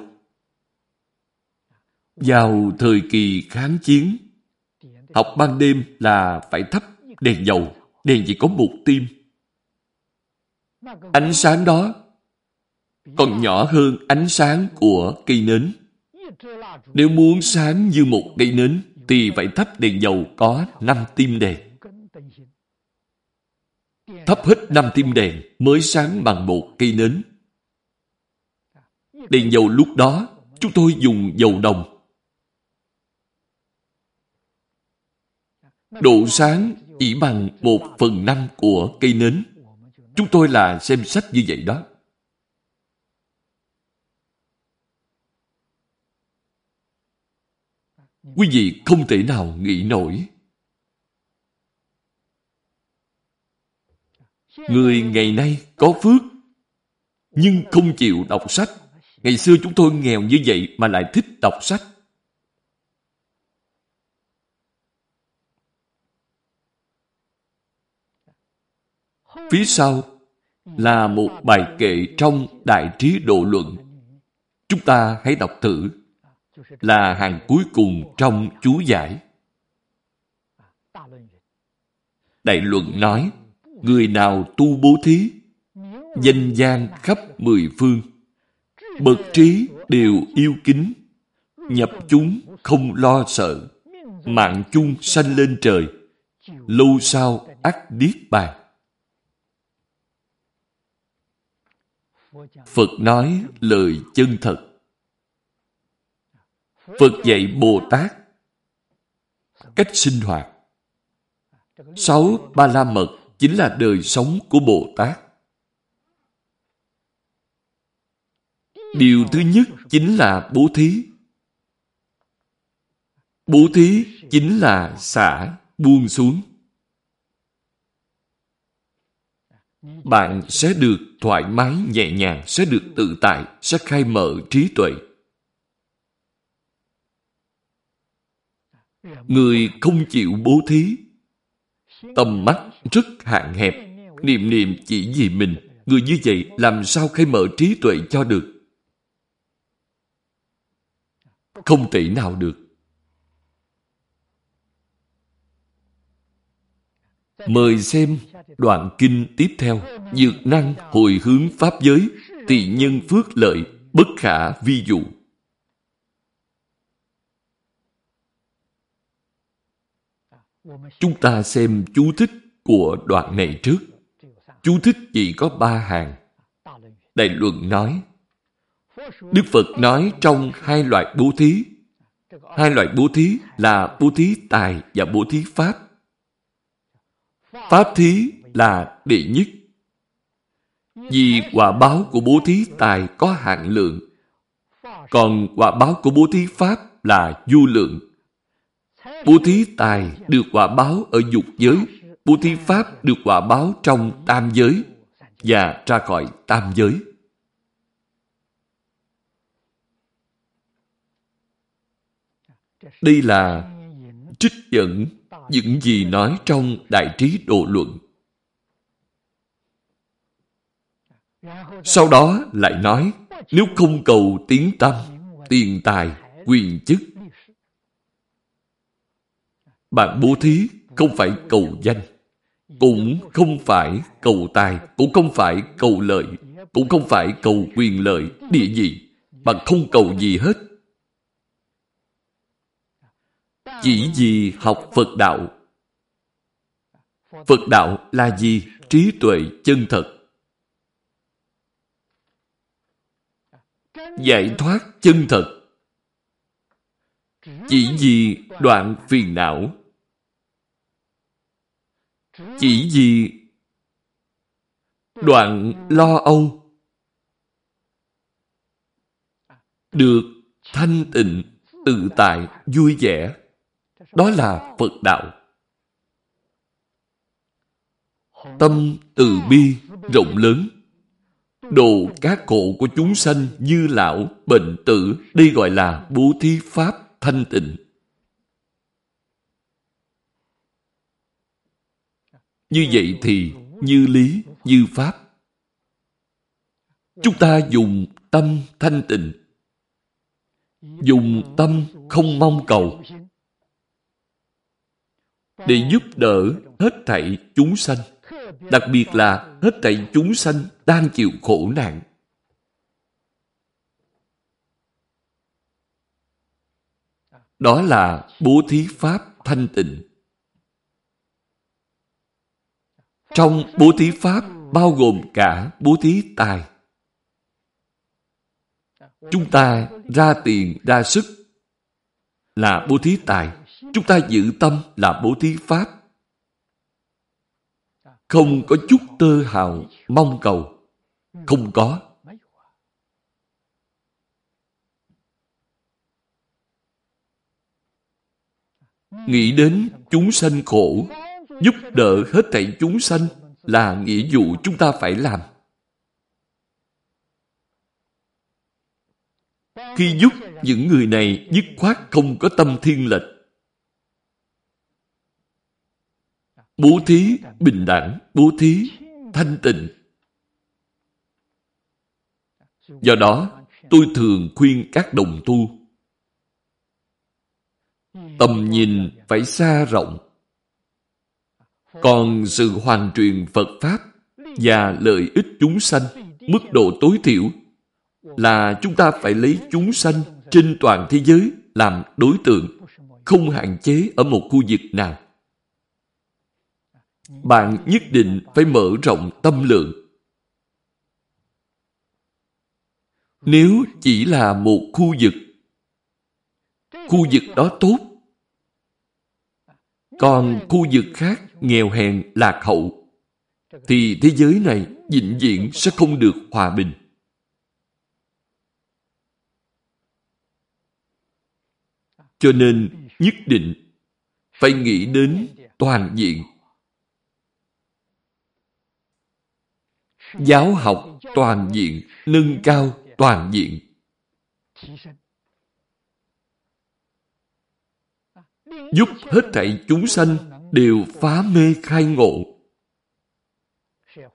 Vào thời kỳ kháng chiến, học ban đêm là phải thắp đèn dầu, đèn chỉ có một tim. Ánh sáng đó còn nhỏ hơn ánh sáng của cây nến. Nếu muốn sáng như một cây nến, thì phải thắp đèn dầu có 5 tim đèn. Thắp hết 5 tim đèn mới sáng bằng một cây nến. Đèn dầu lúc đó, chúng tôi dùng dầu đồng. Độ sáng chỉ bằng một phần năm của cây nến. Chúng tôi là xem sách như vậy đó. Quý vị không thể nào nghĩ nổi. Người ngày nay có phước, nhưng không chịu đọc sách. Ngày xưa chúng tôi nghèo như vậy mà lại thích đọc sách. Phía sau là một bài kệ trong Đại Trí Độ Luận. Chúng ta hãy đọc thử là hàng cuối cùng trong chú giải. Đại luận nói, người nào tu bố thí, danh gian khắp mười phương, bậc trí đều yêu kính, nhập chúng không lo sợ, mạng chung sanh lên trời, lâu sau ắt niết bàn. Phật nói lời chân thật. Phật dạy Bồ Tát cách sinh hoạt. Sáu ba la mật chính là đời sống của Bồ Tát. Điều thứ nhất chính là bố thí. Bố thí chính là xả, buông xuống. Bạn sẽ được thoải mái, nhẹ nhàng, sẽ được tự tại, sẽ khai mở trí tuệ. Người không chịu bố thí, tầm mắt rất hạn hẹp, niệm niệm chỉ vì mình. Người như vậy làm sao khai mở trí tuệ cho được? Không thể nào được. Mời xem đoạn kinh tiếp theo. Dược năng hồi hướng pháp giới, tỳ nhân phước lợi, bất khả vi dụ. Chúng ta xem chú thích của đoạn này trước. Chú thích chỉ có ba hàng. Đại luận nói, Đức Phật nói trong hai loại bố thí. Hai loại bố thí là bố thí tài và bố thí pháp. Pháp thí là đệ nhất. Vì quả báo của bố thí tài có hạn lượng, còn quả báo của bố thí pháp là du lượng. Bố thí tài được quả báo ở dục giới, bố thí pháp được quả báo trong tam giới và ra khỏi tam giới. Đây là trích dẫn những gì nói trong Đại Trí Độ Luận. Sau đó lại nói, nếu không cầu tiếng tâm, tiền tài, quyền chức, bạn bố thí không phải cầu danh, cũng không phải cầu tài, cũng không phải cầu lợi, cũng không phải cầu quyền lợi, địa vị. Bạn không cầu gì hết. Chỉ vì học Phật Đạo. Phật Đạo là gì? Trí tuệ chân thật. Giải thoát chân thật. Chỉ vì đoạn phiền não. Chỉ vì đoạn lo âu. Được thanh tịnh, tự tại, vui vẻ đó là Phật Đạo. Tâm từ bi, rộng lớn, độ các khổ của chúng sanh như lão, bệnh tử, đây gọi là bố thí pháp thanh tịnh. Như vậy thì như lý, như pháp. Chúng ta dùng tâm thanh tịnh, dùng tâm không mong cầu, để giúp đỡ hết thảy chúng sanh, đặc biệt là hết thảy chúng sanh đang chịu khổ nạn. Đó là bố thí pháp thanh tịnh. Trong bố thí pháp bao gồm cả bố thí tài. Chúng ta ra tiền, ra sức là bố thí tài Chúng ta giữ tâm là bố thí pháp. Không có chút tơ hào mong cầu. Không có. Nghĩ đến chúng sanh khổ, giúp đỡ hết thảy chúng sanh là nghĩa vụ chúng ta phải làm. Khi giúp những người này dứt khoát không có tâm thiên lệch, bố thí bình đẳng, bố thí thanh tịnh. Do đó, tôi thường khuyên các đồng tu tầm nhìn phải xa rộng. Còn sự hoàn truyền Phật Pháp và lợi ích chúng sanh, mức độ tối thiểu là chúng ta phải lấy chúng sanh trên toàn thế giới làm đối tượng, không hạn chế ở một khu vực nào. Bạn nhất định phải mở rộng tâm lượng. Nếu chỉ là một khu vực, khu vực đó tốt, còn khu vực khác nghèo hèn, lạc hậu, thì thế giới này vĩnh viễn sẽ không được hòa bình. Cho nên nhất định phải nghĩ đến toàn diện. Giáo học toàn diện, nâng cao toàn diện. Giúp hết thảy chúng sanh đều phá mê khai ngộ.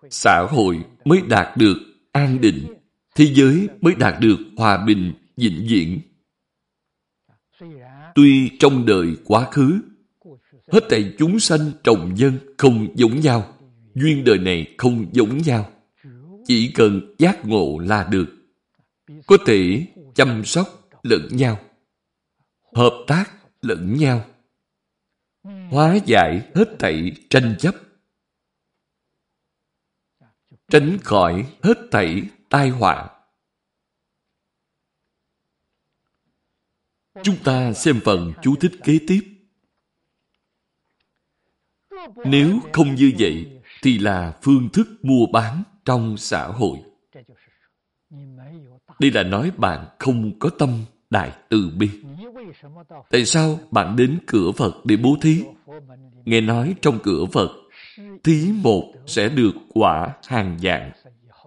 Xã hội mới đạt được an định, thế giới mới đạt được hòa bình, vĩnh viễn. Tuy trong đời quá khứ, hết thảy chúng sanh trồng nhân không giống nhau, duyên đời này không giống nhau. Chỉ cần giác ngộ là được. Có thể chăm sóc lẫn nhau, hợp tác lẫn nhau, hóa giải hết thảy tranh chấp, tránh khỏi hết thảy tai họa. Chúng ta xem phần chú thích kế tiếp. Nếu không như vậy, thì là phương thức mua bán trong xã hội. Đây là nói bạn không có tâm đại từ bi. Tại sao bạn đến cửa Phật để bố thí? Nghe nói trong cửa Phật, thí một sẽ được quả hàng dạng.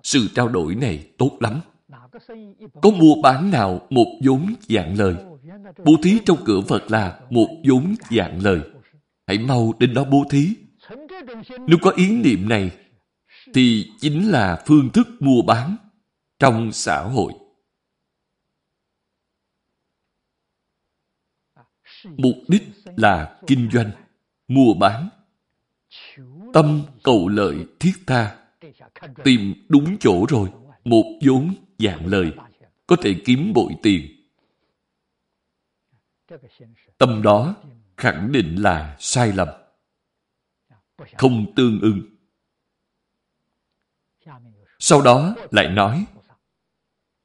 Sự trao đổi này tốt lắm. Có mua bán nào một vốn dạng lời? Bố thí trong cửa Phật là một vốn dạng lời. Hãy mau đến đó bố thí. Nếu có ý niệm này, thì chính là phương thức mua bán trong xã hội. Mục đích là kinh doanh, mua bán. Tâm cầu lợi thiết tha. Tìm đúng chỗ rồi, một vốn dạng lời, có thể kiếm bội tiền. Tâm đó khẳng định là sai lầm, không tương ưng. Sau đó lại nói,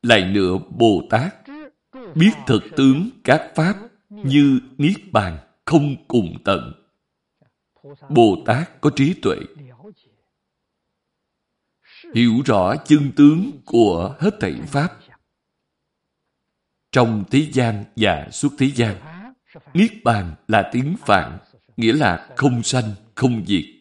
lại nữa Bồ Tát biết thực tướng các pháp như Niết Bàn không cùng tận. Bồ Tát có trí tuệ, hiểu rõ chân tướng của hết thảy Pháp. Trong thế gian và suốt thế gian, Niết Bàn là tiếng Phạn, nghĩa là không sanh, không diệt.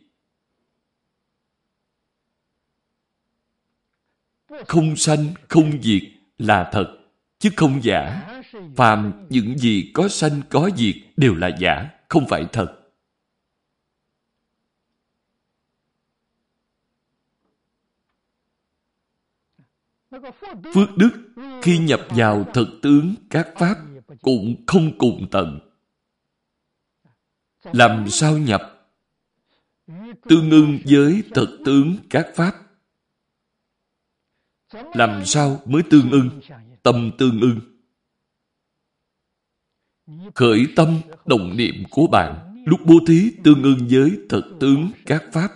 Không sanh, không diệt là thật, chứ không giả. Phàm những gì có sanh có diệt đều là giả, không phải thật. Phước đức khi nhập vào thực tướng các pháp cũng không cùng tận. Làm sao nhập? Tương ưng với thực tướng các pháp. Làm sao mới tương ưng? Tâm tương ưng. Khởi tâm đồng niệm của bạn lúc bố thí tương ưng với thật tướng các pháp.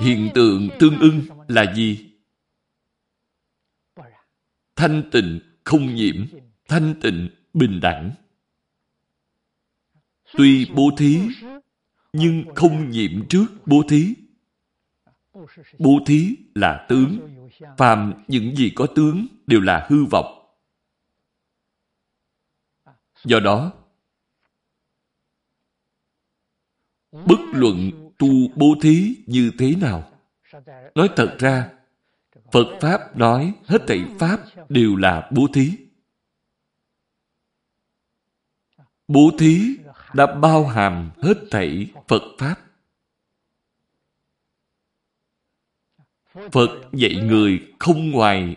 Hiện tượng tương ưng là gì? Thanh tịnh không nhiễm, thanh tịnh bình đẳng. Tuy bố thí, nhưng không nhiễm trước bố thí. Bố thí là tướng, phàm những gì có tướng đều là hư vọng. Do đó, bất luận tu bố thí như thế nào, nói thật ra, Phật Pháp nói hết thảy Pháp đều là bố thí. Bố thí đã bao hàm hết thảy Phật Pháp. Phật dạy người không ngoài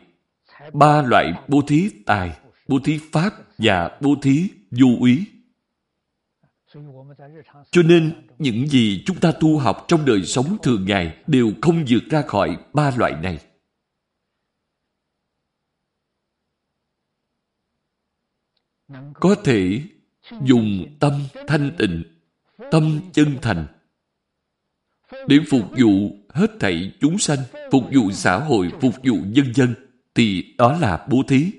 ba loại bố thí tài, bố thí Pháp và bố thí du ý Cho nên, những gì chúng ta tu học trong đời sống thường ngày đều không vượt ra khỏi ba loại này. Có thể dùng tâm thanh tịnh, tâm chân thành để phục vụ hết thảy chúng sanh, phục vụ xã hội, phục vụ nhân dân, thì đó là bố thí.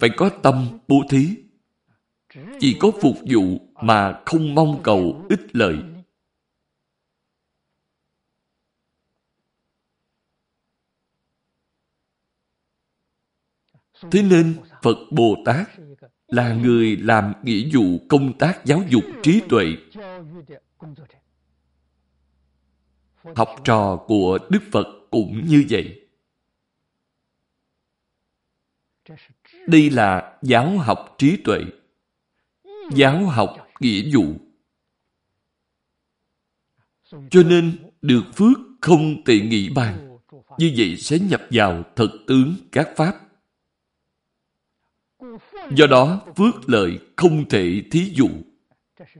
Phải có tâm bố thí. Chỉ có phục vụ mà không mong cầu ích lợi. Thế nên Phật Bồ Tát là người làm nghĩa vụ công tác giáo dục trí tuệ học trò của Đức Phật cũng như vậy. Đây là giáo học trí tuệ, giáo học nghĩa vụ. Cho nên, được phước không tệ nghĩ bàn. Như vậy sẽ nhập vào thực tướng các pháp. Do đó, phước lợi không thể thí dụ.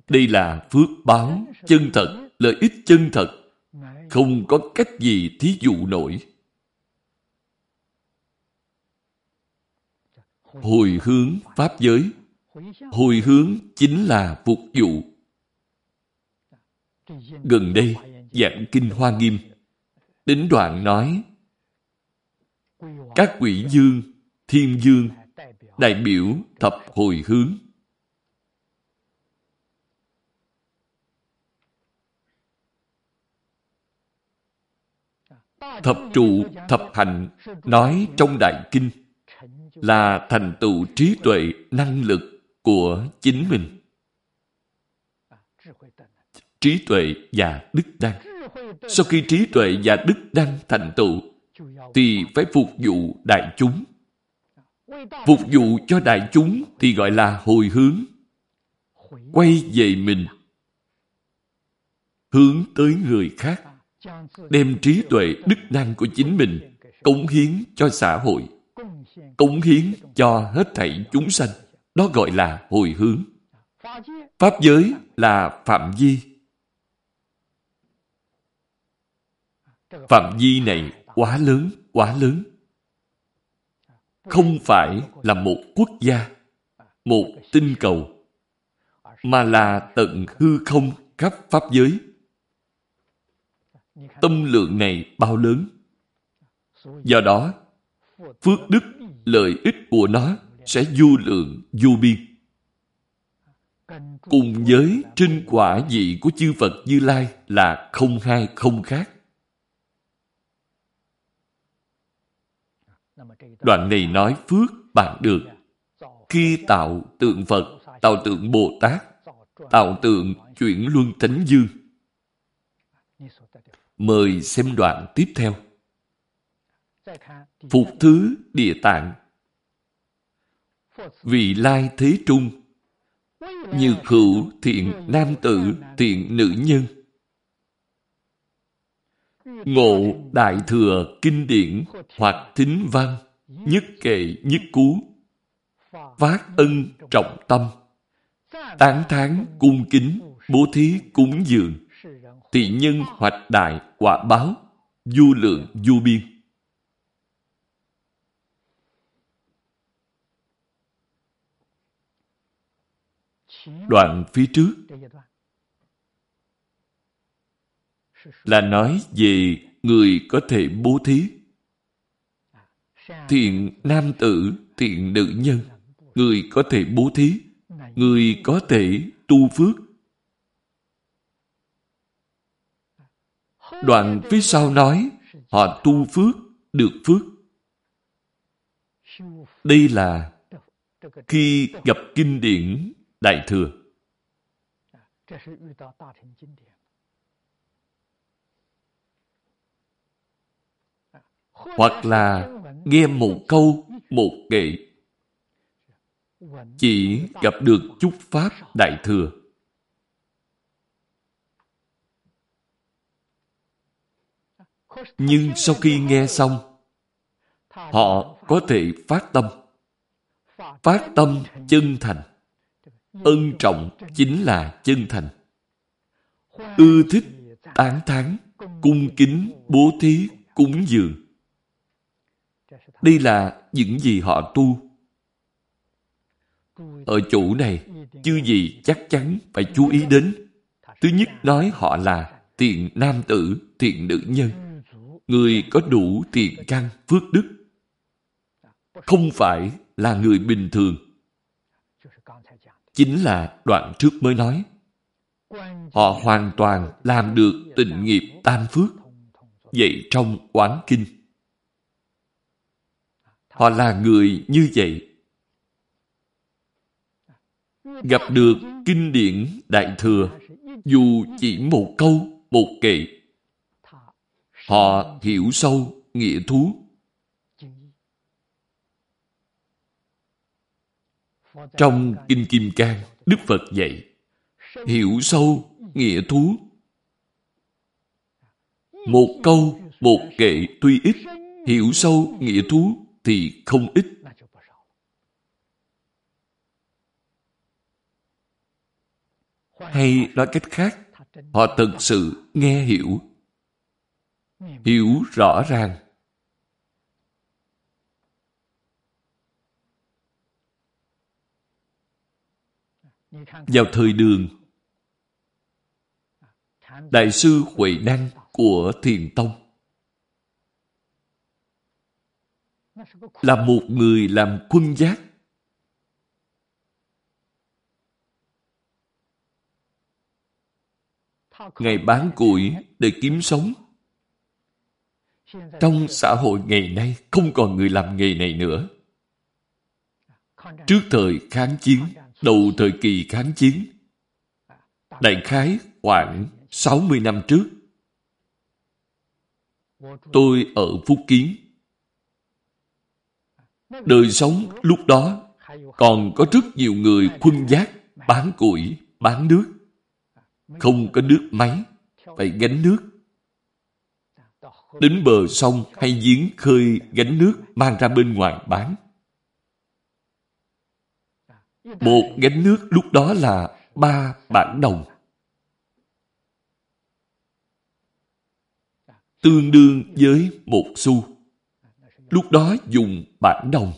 Đây là phước báo chân thật, lợi ích chân thật không có cách gì thí dụ nổi. Hồi hướng Pháp giới Hồi hướng chính là phục vụ. Gần đây, giảng Kinh Hoa Nghiêm, đến đoạn nói các quỷ dương, thiên dương, đại biểu thập hồi hướng. Thập trụ, thập hạnh nói trong Đại Kinh là thành tựu trí tuệ, năng lực của chính mình. Trí tuệ và đức đăng. Sau khi trí tuệ và đức đăng thành tựu, thì phải phục vụ đại chúng. Phục vụ cho đại chúng thì gọi là hồi hướng. Quay về mình. Hướng tới người khác đem trí tuệ đức năng của chính mình cống hiến cho xã hội, cống hiến cho hết thảy chúng sanh. Đó gọi là hồi hướng. Pháp giới là phạm vi. Phạm vi này quá lớn, quá lớn. Không phải là một quốc gia, một tinh cầu, mà là tận hư không khắp Pháp giới tâm lượng này bao lớn. Do đó, phước đức, lợi ích của nó sẽ du lượng, du biên. Cùng với trinh quả vị của chư Phật Như Lai là không hai không khác. Đoạn này nói phước bạn được khi tạo tượng Phật, tạo tượng Bồ Tát, tạo tượng chuyển luân thánh dương Mời xem đoạn tiếp theo. Phục thứ địa tạng. Vị lai thế trung. Như hữu thiện nam tử thiện nữ nhân. Ngộ đại thừa kinh điển hoặc thính văn nhất kệ nhất cú. Phát ân trọng tâm. Tán thán cung kính bố thí cúng dường thì nhân hoạch đại quả báo, du lượng du biên. Đoạn phía trước là nói về người có thể bố thí. Thiện nam tử, thiện nữ nhân, người có thể bố thí, người có thể tu phước, Đoạn phía sau nói, họ tu phước, được phước. Đây là khi gặp kinh điển Đại Thừa. Hoặc là nghe một câu, một kệ. Chỉ gặp được chút Pháp Đại Thừa. Nhưng sau khi nghe xong, họ có thể phát tâm. Phát tâm chân thành. ân trọng chính là chân thành. Ưa thích tán thán cung kính bố thí cúng dường. Đây là những gì họ tu. Ở chỗ này chư gì chắc chắn phải chú ý đến. Thứ nhất nói họ là thiện nam tử thiện nữ nhân người có đủ tiền căn phước đức, không phải là người bình thường. Chính là đoạn trước mới nói, họ hoàn toàn làm được tình nghiệp tam phước vậy trong quán kinh. Họ là người như vậy. Gặp được kinh điển đại thừa, dù chỉ một câu, một kệ họ hiểu sâu nghĩa thú. Trong kinh kim cang, đức phật dạy, hiểu sâu nghĩa thú. Một câu, một kệ tuy ít, hiểu sâu nghĩa thú thì không ít. Hay nói cách khác, họ thật sự nghe hiểu hiểu rõ ràng vào thời đường, đại sư huệ năng của thiền tông là một người làm quân giác ngày bán củi để kiếm sống. Trong xã hội ngày nay không còn người làm nghề này nữa. Trước thời kháng chiến, đầu thời kỳ kháng chiến, đại khái khoảng 60 năm trước, tôi ở Phúc Kiến. Đời sống lúc đó còn có rất nhiều người khuân giác bán củi, bán nước không có nước máy, phải gánh nước. Đến bờ sông hay giếng khơi gánh nước mang ra bên ngoài bán. Một gánh nước lúc đó là ba bản đồng. Tương đương với một xu. Lúc đó dùng bản đồng.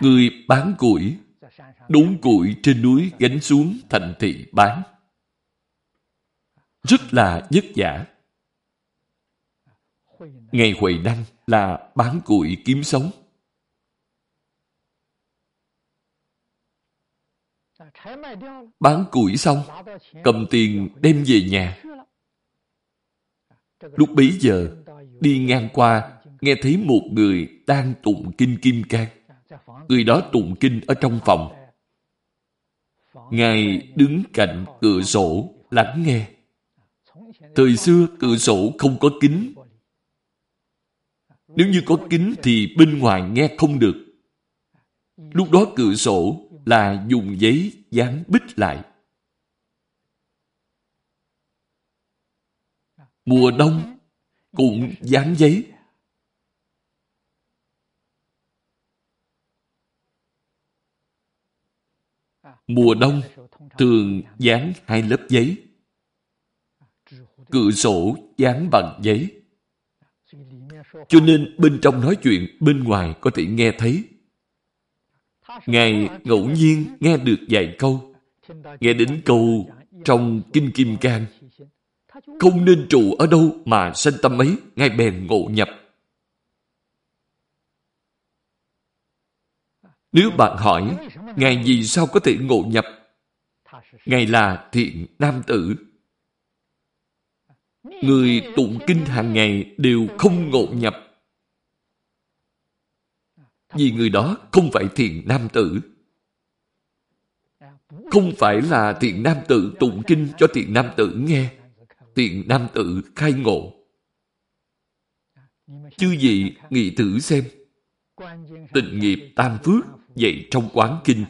Người bán củi, đốn củi trên núi gánh xuống thành thị bán. Rất là vất vả. Ngày Huệ Đăng là bán củi kiếm sống. Bán củi xong, cầm tiền đem về nhà. Lúc bấy giờ, đi ngang qua, nghe thấy một người đang tụng kinh Kim Cang. Người đó tụng kinh ở trong phòng. Ngài đứng cạnh cửa sổ lắng nghe. Thời xưa cửa sổ không có kính. Nếu như có kính thì bên ngoài nghe không được. Lúc đó cửa sổ là dùng giấy dán bích lại. Mùa đông, cũng dán giấy. Mùa đông thường dán hai lớp giấy. Cửa sổ dán bằng giấy. Cho nên bên trong nói chuyện, bên ngoài có thể nghe thấy. Ngài ngẫu nhiên nghe được vài câu. Nghe đến câu trong Kinh Kim Cang. Không nên trụ ở đâu mà sanh tâm ấy, Ngài bèn ngộ nhập. Nếu bạn hỏi, Ngài vì sao có thể ngộ nhập? Ngài là thiện nam tử. Người tụng kinh hàng ngày đều không ngộ nhập. Vì người đó không phải thiền nam tử. Không phải là thiện nam tử tụng kinh cho thiện nam tử nghe. Thiện nam tử khai ngộ. Chư vị nghĩ thử xem. Tịnh nghiệp tam phước dạy trong quán kinh,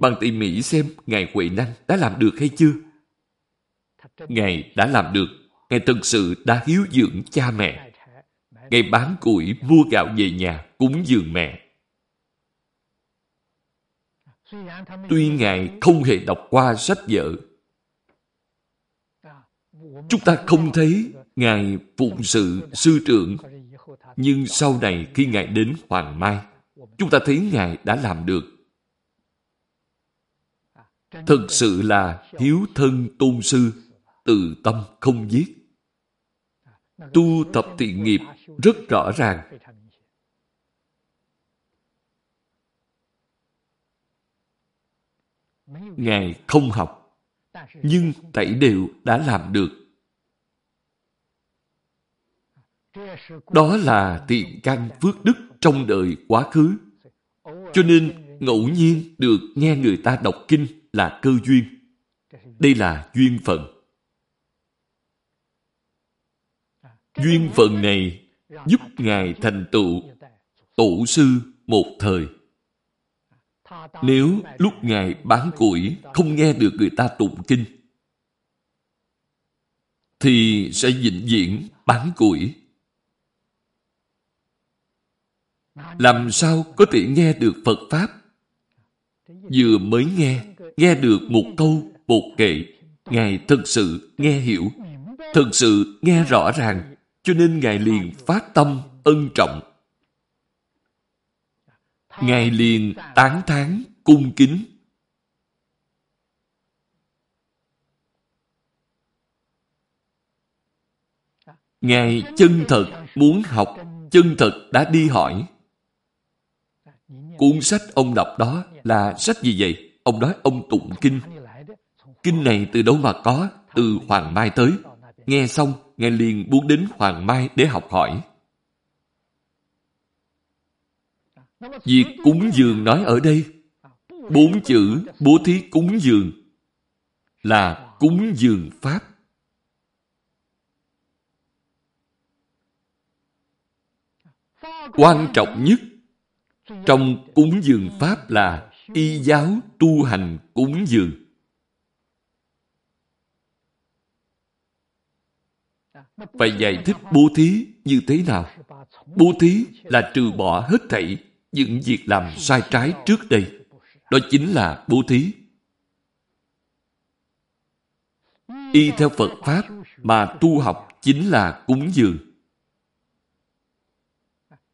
bằng tỉ mỉ xem Ngài Huệ Năng đã làm được hay chưa? Ngài đã làm được. Ngài thực sự đã hiếu dưỡng cha mẹ. Ngài bán củi mua gạo về nhà cúng dường mẹ. Tuy Ngài không hề đọc qua sách vở, chúng ta không thấy Ngài phụng sự sư trưởng, nhưng sau này khi Ngài đến Hoàng Mai, chúng ta thấy Ngài đã làm được. Thật sự là hiếu thân tôn sư, từ tâm không giết. Tu tập thiện nghiệp rất rõ ràng. Ngài không học, nhưng tẩy đều đã làm được. Đó là tiện căn phước đức trong đời quá khứ. Cho nên ngẫu nhiên được nghe người ta đọc kinh là cơ duyên. Đây là duyên phận. Duyên phận này giúp Ngài thành tựu tổ sư một thời. Nếu lúc Ngài bán củi không nghe được người ta tụng kinh, thì sẽ vĩnh viễn bán củi. Làm sao có thể nghe được Phật Pháp? Vừa mới nghe, nghe được một câu, một kệ, Ngài thực sự nghe hiểu, thực sự nghe rõ ràng, cho nên Ngài liền phát tâm ân trọng. Ngài liền tán thán cung kính. Ngài chân thật muốn học, chân thật đã đi hỏi. Cuốn sách ông đọc đó là sách gì vậy? Ông nói ông tụng kinh. Kinh này từ đâu mà có? Từ Hoàng Mai tới. Nghe xong, Ngài liền muốn đến Hoàng Mai để học hỏi. Việc cúng dường nói ở đây, bốn chữ bố thí cúng dường là cúng dường Pháp. Quan trọng nhất trong cúng dường Pháp là y giáo tu hành cúng dường. Phải giải thích bố thí như thế nào? Bố thí là trừ bỏ hết thảy những việc làm sai trái trước đây. Đó chính là bố thí. Y theo Phật Pháp mà tu học chính là cúng dường.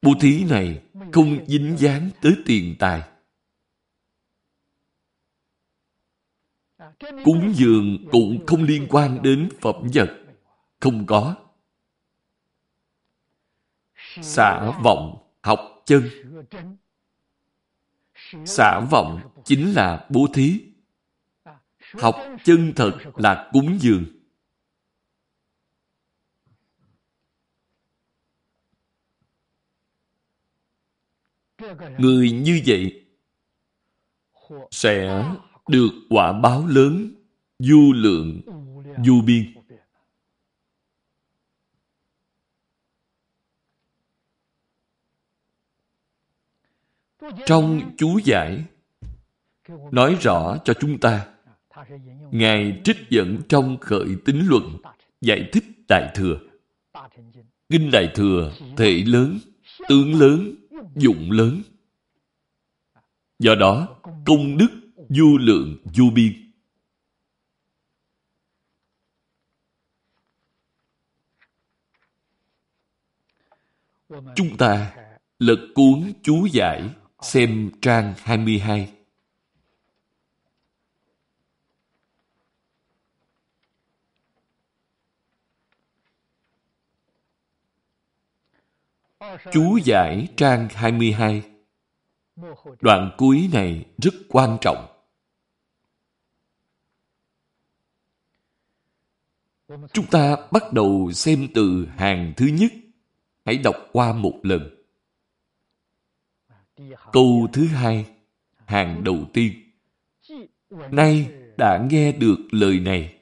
Bố thí này không dính dáng tới tiền tài. Cúng dường cũng không liên quan đến phẩm vật. Không có. Xả vọng, học chân. Xả vọng chính là bố thí. Học chân thật là cúng dường. Người như vậy sẽ được quả báo lớn, du lượng, du biên. Trong chú giải nói rõ cho chúng ta Ngài trích dẫn trong khởi tính luận giải thích Đại Thừa. Kinh Đại Thừa thể lớn, tướng lớn, dụng lớn. Do đó, công đức du lượng du biên. Chúng ta lật cuốn chú giải xem trang 22. Chú giải trang 22 Đoạn cuối này rất quan trọng. Chúng ta bắt đầu xem từ hàng thứ nhất. Hãy đọc qua một lần. Câu thứ hai, hàng đầu tiên. Nay đã nghe được lời này.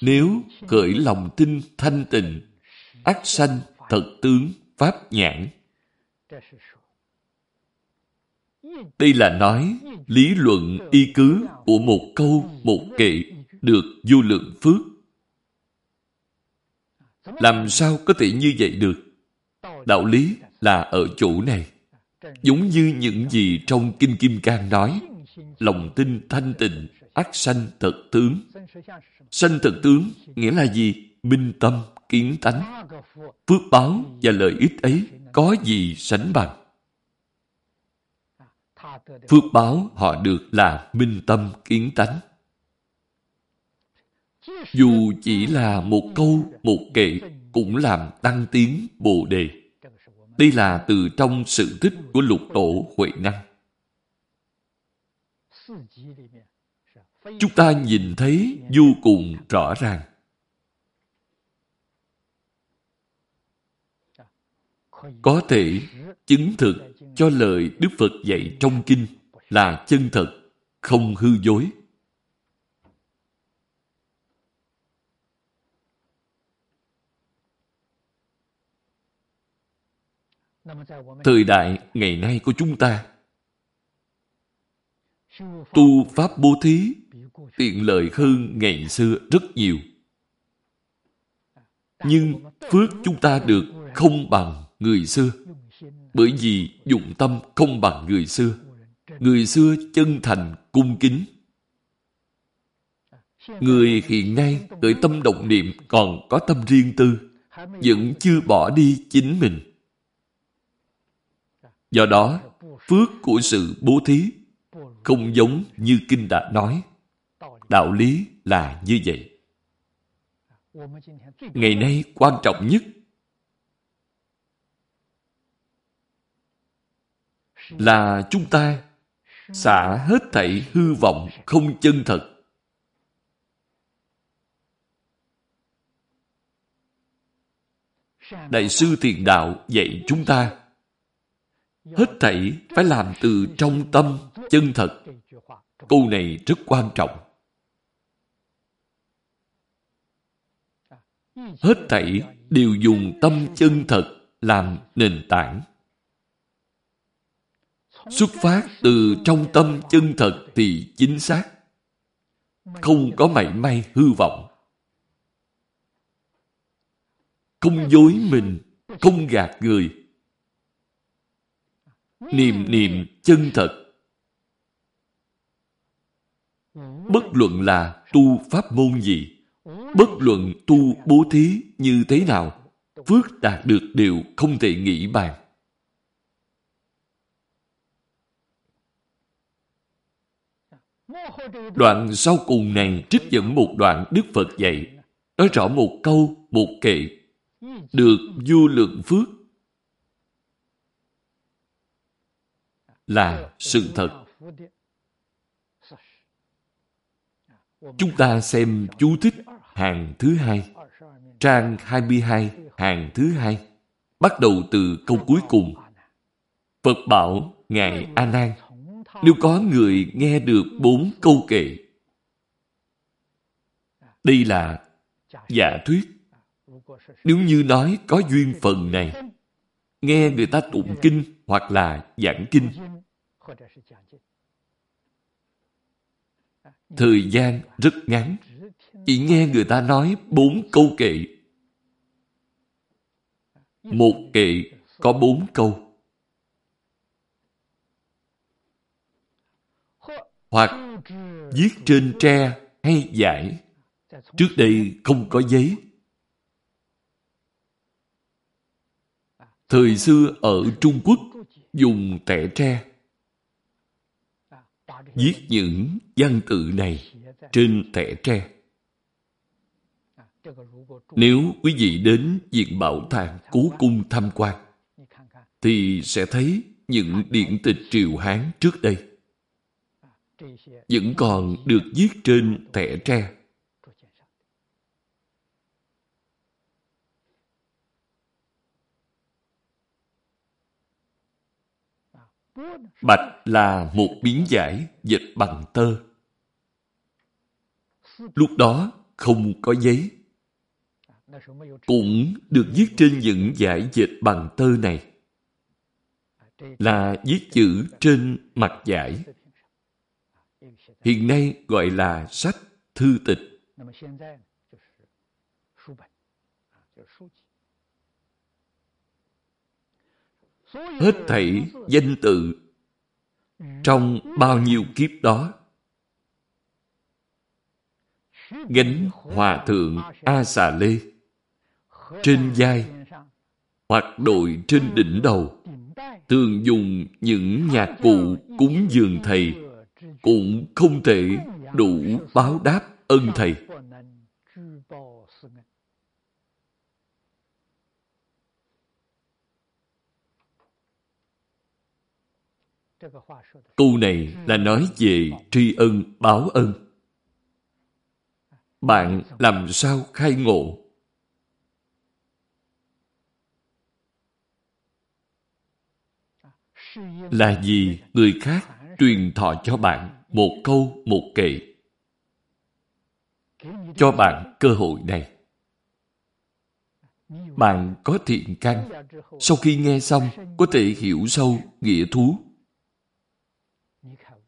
Nếu khởi lòng tin thanh tịnh, ác sanh thật tướng pháp nhãn. Đây là nói lý luận y cứ của một câu, một kệ được du lượng phước. Làm sao có thể như vậy được? Đạo lý là ở chỗ này. Giống như những gì trong Kinh Kim Cang nói, lòng tin thanh tịnh, ác sanh thật tướng. Sanh thật tướng nghĩa là gì? Minh tâm, kiến tánh. Phước báo và lợi ích ấy có gì sánh bằng? Phước báo họ được là minh tâm, kiến tánh. Dù chỉ là một câu, một kệ cũng làm tăng tiến Bồ Đề. Đây là từ trong sự tích của lục tổ Huệ Năng. Chúng ta nhìn thấy vô cùng rõ ràng. Có thể chứng thực cho lời Đức Phật dạy trong kinh là chân thật, không hư dối. Thời đại ngày nay của chúng ta tu Pháp bố thí tiện lợi hơn ngày xưa rất nhiều. Nhưng phước chúng ta được không bằng người xưa. Bởi vì dụng tâm không bằng người xưa. Người xưa chân thành, cung kính. Người hiện nay khởi tâm động niệm còn có tâm riêng tư, vẫn chưa bỏ đi chính mình. Do đó, phước của sự bố thí không giống như Kinh đã nói. Đạo lý là như vậy. Ngày nay quan trọng nhất là chúng ta xả hết thảy hư vọng không chân thật. Đại sư Thiền Đạo dạy chúng ta hết thảy phải làm từ trong tâm chân thật. Câu này rất quan trọng. Hết thảy đều dùng tâm chân thật làm nền tảng. Xuất phát từ trong tâm chân thật thì chính xác. Không có mảy may hư vọng. Không dối mình, không gạt người. Niềm niệm chân thật. Bất luận là tu pháp môn gì, bất luận tu bố thí như thế nào, phước đạt được đều không thể nghĩ bàn. Đoạn sau cùng này trích dẫn một đoạn Đức Phật dạy, nói rõ một câu, một kệ, được vô lượng phước là sự thật. Chúng ta xem chú thích hàng thứ hai, trang 22 hàng thứ hai, bắt đầu từ câu cuối cùng. Phật bảo Ngài A Nan nếu có người nghe được bốn câu kệ. Đây là giả thuyết. Nếu như nói có duyên phần này, nghe người ta tụng kinh hoặc là giảng kinh, thời gian rất ngắn, chỉ nghe người ta nói bốn câu kệ. Một kệ có bốn câu. hoặc viết trên tre hay giải. Trước đây không có giấy. Thời xưa ở Trung Quốc dùng tẻ tre viết những văn tự này trên tẻ tre. Nếu quý vị đến Viện Bảo tàng Cố Cung tham quan, thì sẽ thấy những điện tịch triều Hán trước đây vẫn còn được viết trên thẻ tre. Bạch là một miếng giải dịch bằng tơ. Lúc đó không có giấy. Cũng được viết trên những giải dịch bằng tơ này. Là viết chữ trên mặt giải hiện nay gọi là sách thư tịch. Hết thảy danh tự trong bao nhiêu kiếp đó. Gánh hòa thượng a xà lê trên vai hoặc đội trên đỉnh đầu, thường dùng những nhạc cụ cúng dường thầy cũng không thể đủ báo đáp ân thầy. Câu này là nói về tri ân báo ân. Bạn làm sao khai ngộ? Là vì người khác truyền thọ cho bạn một câu một kệ. Cho bạn cơ hội này. Bạn có thiện căn. Sau khi nghe xong có thể hiểu sâu nghĩa thú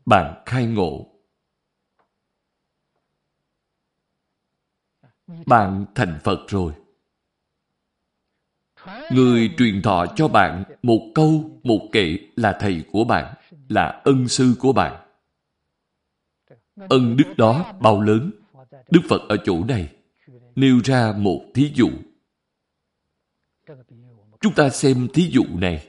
bạn khai ngộ. Bạn thành phật rồi. Người truyền thọ cho bạn một câu, một kệ là thầy của bạn, là ân sư của bạn. Ân đức đó bao lớn? Đức phật ở chỗ này, nêu ra một thí dụ. Chúng ta xem thí dụ này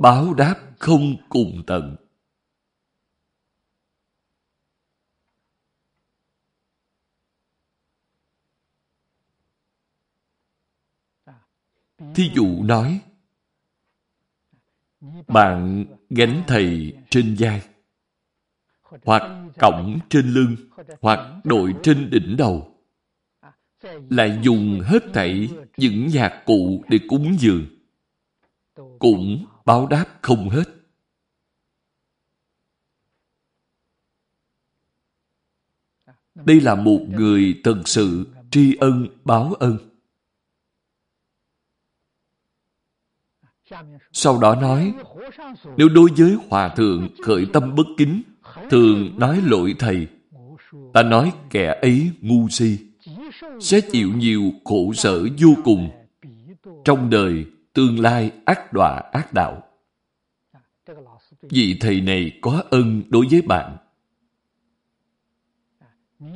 báo đáp không cùng tận. Thí dụ nói, bạn gánh thầy trên vai, hoặc cổng trên lưng, hoặc đội trên đỉnh đầu, lại dùng hết thảy những nhạc cụ để cúng dường, cũng báo đáp không hết. Đây là một người thật sự tri ân báo ân. Sau đó nói, nếu đối với hòa thượng khởi tâm bất kính, thường nói lỗi thầy. Ta nói kẻ ấy ngu si, sẽ chịu nhiều khổ sở vô cùng. Trong đời tương lai ác đọa ác đạo. Vị thầy này có ân đối với bạn.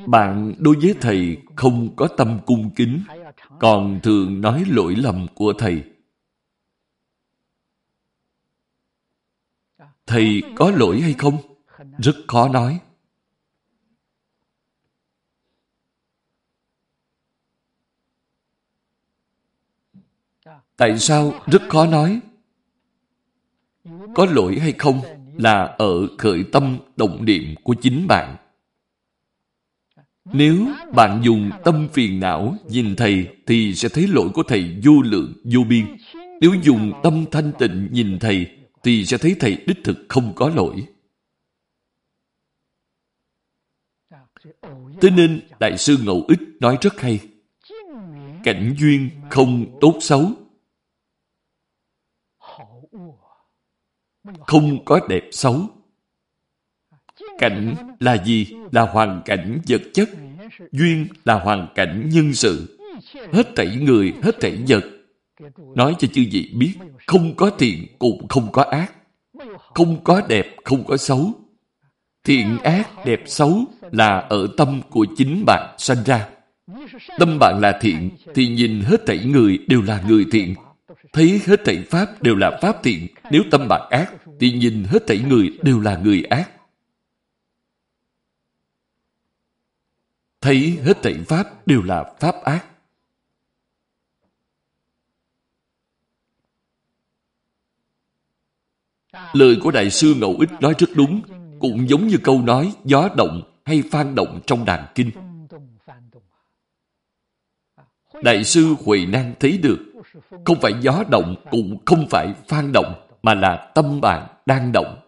Bạn đối với thầy không có tâm cung kính, còn thường nói lỗi lầm của thầy. Thầy có lỗi hay không? Rất khó nói. Tại sao rất khó nói có lỗi hay không là ở khởi tâm động niệm của chính bạn nếu bạn dùng tâm phiền não nhìn thầy thì sẽ thấy lỗi của thầy vô lượng, vô biên nếu dùng tâm thanh tịnh nhìn thầy thì sẽ thấy thầy đích thực không có lỗi Thế nên Đại sư Ngẫu Ích nói rất hay. Cảnh duyên không tốt xấu. Không có đẹp xấu. Cảnh là gì? Là hoàn cảnh vật chất. Duyên là hoàn cảnh nhân sự. Hết thảy người, hết thảy vật. Nói cho chư vị biết, không có thiện cũng không có ác. Không có đẹp, không có xấu Thiện ác, đẹp xấu là ở tâm của chính bạn sanh ra. Tâm bạn là thiện, thì nhìn hết thảy người đều là người thiện. Thấy hết thảy Pháp đều là Pháp thiện. Nếu tâm bạn ác, thì nhìn hết thảy người đều là người ác. Thấy hết thảy Pháp đều là Pháp ác. Lời của Đại sư Ngẫu Ích nói rất đúng cũng giống như câu nói gió động hay phan động trong đàn kinh. Đại sư Huệ Năng thấy được, không phải gió động cũng không phải phan động, mà là tâm bạn đang động.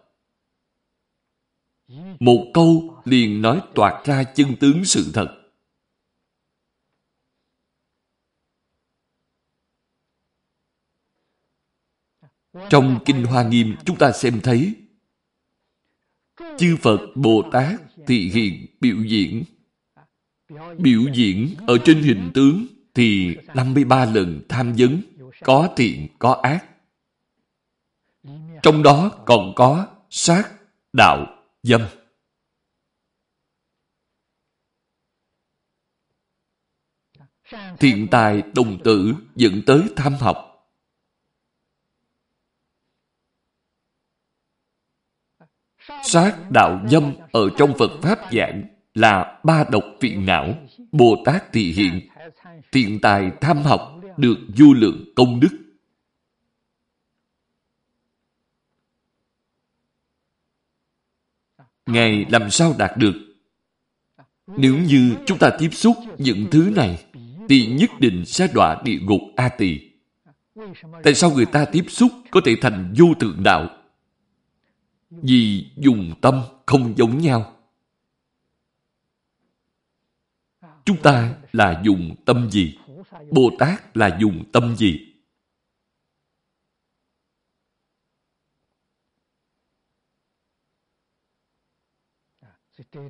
Một câu liền nói toạt ra chân tướng sự thật. Trong Kinh Hoa Nghiêm chúng ta xem thấy chư Phật Bồ Tát thị hiện biểu diễn. Biểu diễn ở trên hình tướng thì 53 lần tham vấn, có thiện, có ác. Trong đó còn có sát, đạo, dâm. Thiện tài đồng tử dẫn tới tham học. Sát đạo dâm ở trong Phật Pháp giảng là ba độc phiền não, Bồ Tát thị hiện, thiện tài tham học được vô lượng công đức. Ngài làm sao đạt được? Nếu như chúng ta tiếp xúc những thứ này, thì nhất định sẽ đọa địa ngục A Tỳ. Tại sao người ta tiếp xúc có thể thành vô tượng đạo? Vì dùng tâm không giống nhau. Chúng ta là dùng tâm gì? Bồ Tát là dùng tâm gì?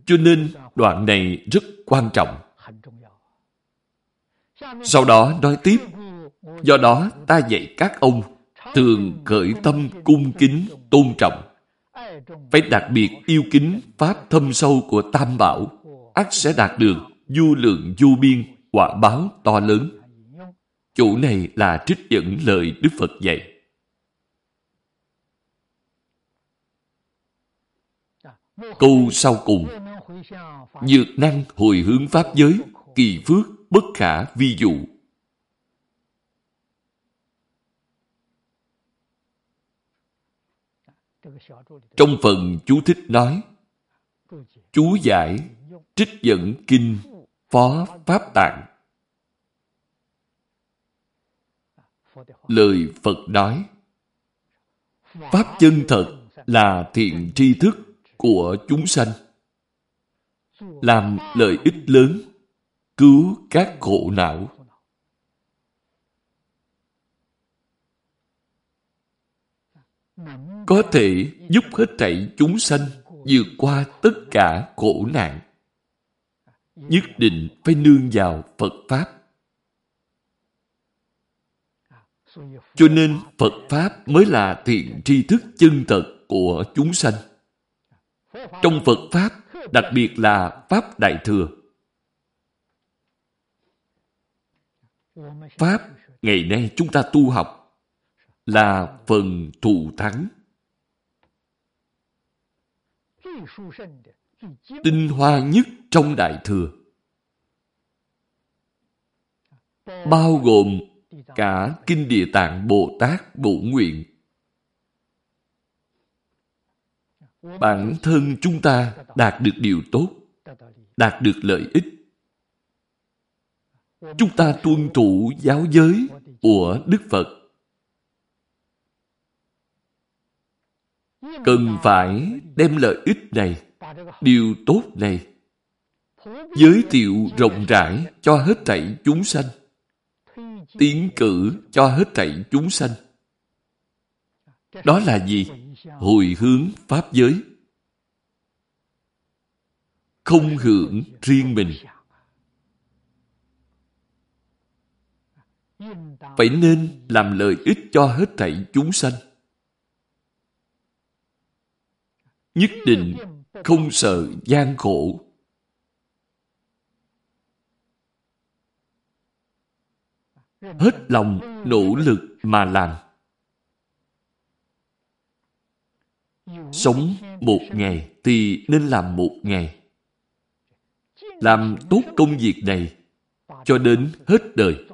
Cho nên đoạn này rất quan trọng. Sau đó nói tiếp, do đó ta dạy các ông thường khởi tâm cung kính tôn trọng. Phải đặc biệt yêu kính pháp thâm sâu của Tam Bảo, ắt sẽ đạt được du lượng du biên, quả báo to lớn. Chủ này là trích dẫn lời Đức Phật dạy. Câu sau cùng. Dược năng hồi hướng Pháp giới, Kỳ phước, bất khả, vi dụ. Trong phần chú thích nói, Chú giải, Trích dẫn kinh Phó Pháp Tạng. Lời Phật nói, Pháp chân thật là thiện tri thức của chúng sanh, làm lợi ích lớn, cứu các khổ não. Có thể giúp hết thảy chúng sanh vượt qua tất cả khổ nạn, nhất định phải nương vào phật pháp. Cho nên phật pháp mới là thiện tri thức chân thật của chúng sanh trong Phật Pháp, đặc biệt là Pháp Đại Thừa. Pháp ngày nay chúng ta tu học là phần thù thắng. Tinh hoa nhất trong Đại Thừa. Bao gồm cả Kinh Địa Tạng Bồ Tát Bổ Nguyện bản thân chúng ta đạt được điều tốt, đạt được lợi ích. Chúng ta tuân thủ giáo giới của Đức Phật. Cần phải đem lợi ích này, điều tốt này, giới thiệu rộng rãi cho hết thảy chúng sanh, tiến cử cho hết thảy chúng sanh. Đó là gì? hồi hướng Pháp giới. Không hưởng riêng mình. Phải nên làm lợi ích cho hết thảy chúng sanh. Nhất định không sợ gian khổ. Hết lòng, nỗ lực mà làm. Sống một ngày thì nên làm một ngày. Làm tốt công việc này cho đến hết đời.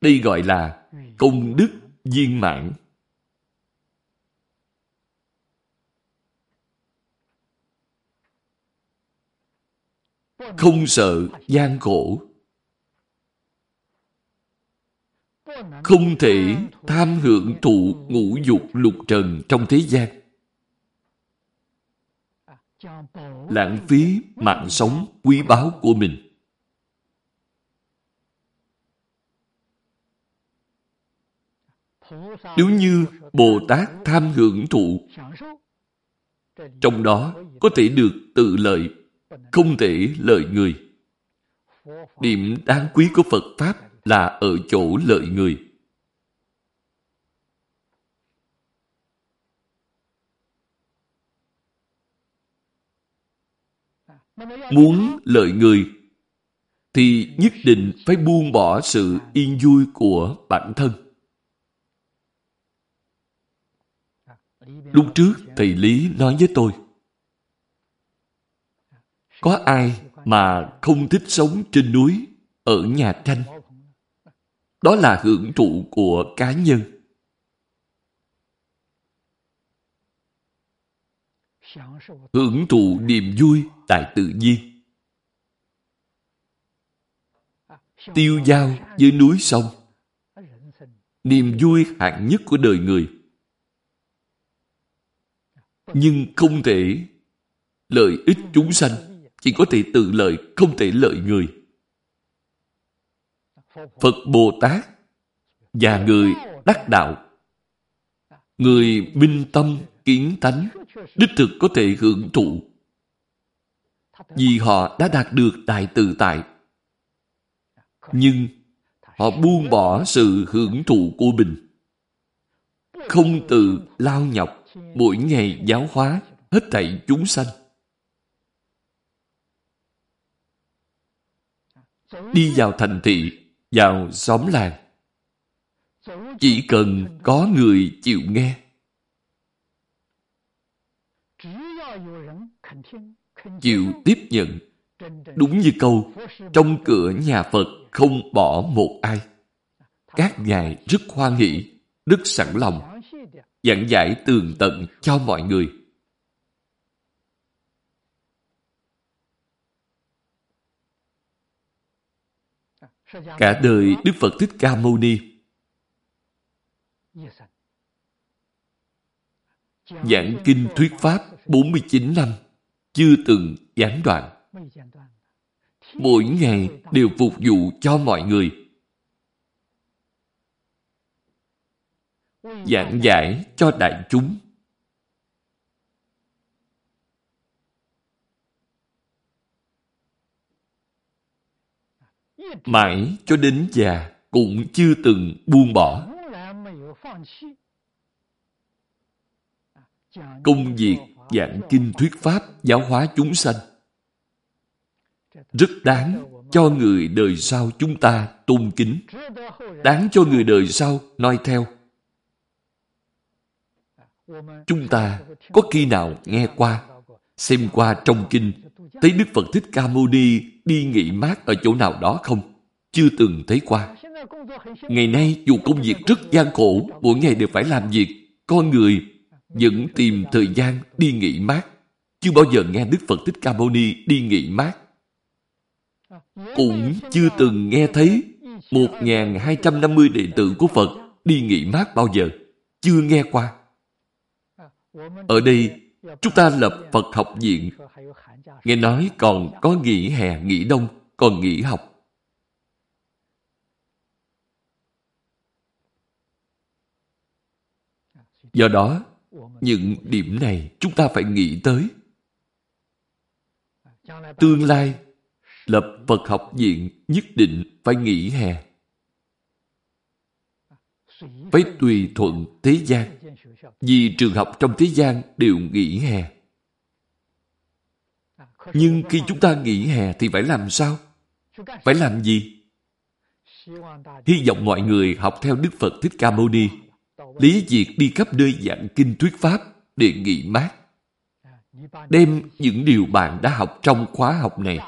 Đây gọi là công đức viên mãn. Không sợ gian khổ không thể tham hưởng thụ ngũ dục lục trần trong thế gian. Lãng phí mạng sống quý báu của mình. Nếu như Bồ Tát tham hưởng thụ, trong đó có thể được tự lợi, không thể lợi người. Điểm đáng quý của Phật Pháp là ở chỗ lợi người. Muốn lợi người thì nhất định phải buông bỏ sự yên vui của bản thân. Lúc trước thầy Lý nói với tôi có ai mà không thích sống trên núi, ở nhà tranh? Đó là hưởng thụ của cá nhân. Hưởng thụ niềm vui tại tự nhiên. Tiêu giao với núi sông. Niềm vui hạng nhất của đời người. Nhưng không thể lợi ích chúng sanh. Chỉ có thể tự lợi, không thể lợi người. Phật Bồ Tát và người đắc đạo, người minh tâm kiến tánh, đích thực có thể hưởng thụ. Vì họ đã đạt được đại tự tại. Nhưng họ buông bỏ sự hưởng thụ của mình. Không tự lao nhọc mỗi ngày giáo hóa hết thảy chúng sanh. Đi vào thành thị vào xóm làng. Chỉ cần có người chịu nghe. Chịu tiếp nhận. Đúng như câu, trong cửa nhà Phật không bỏ một ai. Các ngài rất hoan hỷ, rất sẵn lòng, giảng giải tường tận cho mọi người. Cả đời Đức Phật Thích Ca Mâu Ni Giảng kinh thuyết Pháp 49 năm chưa từng gián đoạn. Mỗi ngày đều phục vụ cho mọi người. Giảng giải cho đại chúng mãi cho đến già cũng chưa từng buông bỏ. Công việc giảng kinh thuyết pháp giáo hóa chúng sanh rất đáng cho người đời sau chúng ta tôn kính, đáng cho người đời sau noi theo. Chúng ta có khi nào nghe qua, xem qua trong kinh, thấy Đức Phật Thích Ca Mâu Ni đi nghỉ mát ở chỗ nào đó không? Chưa từng thấy qua. Ngày nay dù công việc rất gian khổ, mỗi ngày đều phải làm việc, con người vẫn tìm thời gian đi nghỉ mát. Chưa bao giờ nghe Đức Phật Thích Ca Mâu Ni đi nghỉ mát. Cũng chưa từng nghe thấy 1.250 đệ tử của Phật đi nghỉ mát bao giờ. Chưa nghe qua. Ở đây, chúng ta lập Phật học viện. Nghe nói còn có nghỉ hè, nghỉ đông, còn nghỉ học. Do đó, những điểm này chúng ta phải nghĩ tới. Tương lai, lập Phật học viện nhất định phải nghỉ hè. Phải tùy thuận thế gian. Vì trường học trong thế gian đều nghỉ hè. Nhưng khi chúng ta nghỉ hè thì phải làm sao? Phải làm gì? Hy vọng mọi người học theo Đức Phật Thích Ca Mâu Ni lý việc đi khắp nơi giảng kinh thuyết pháp để nghỉ mát. Đem những điều bạn đã học trong khóa học này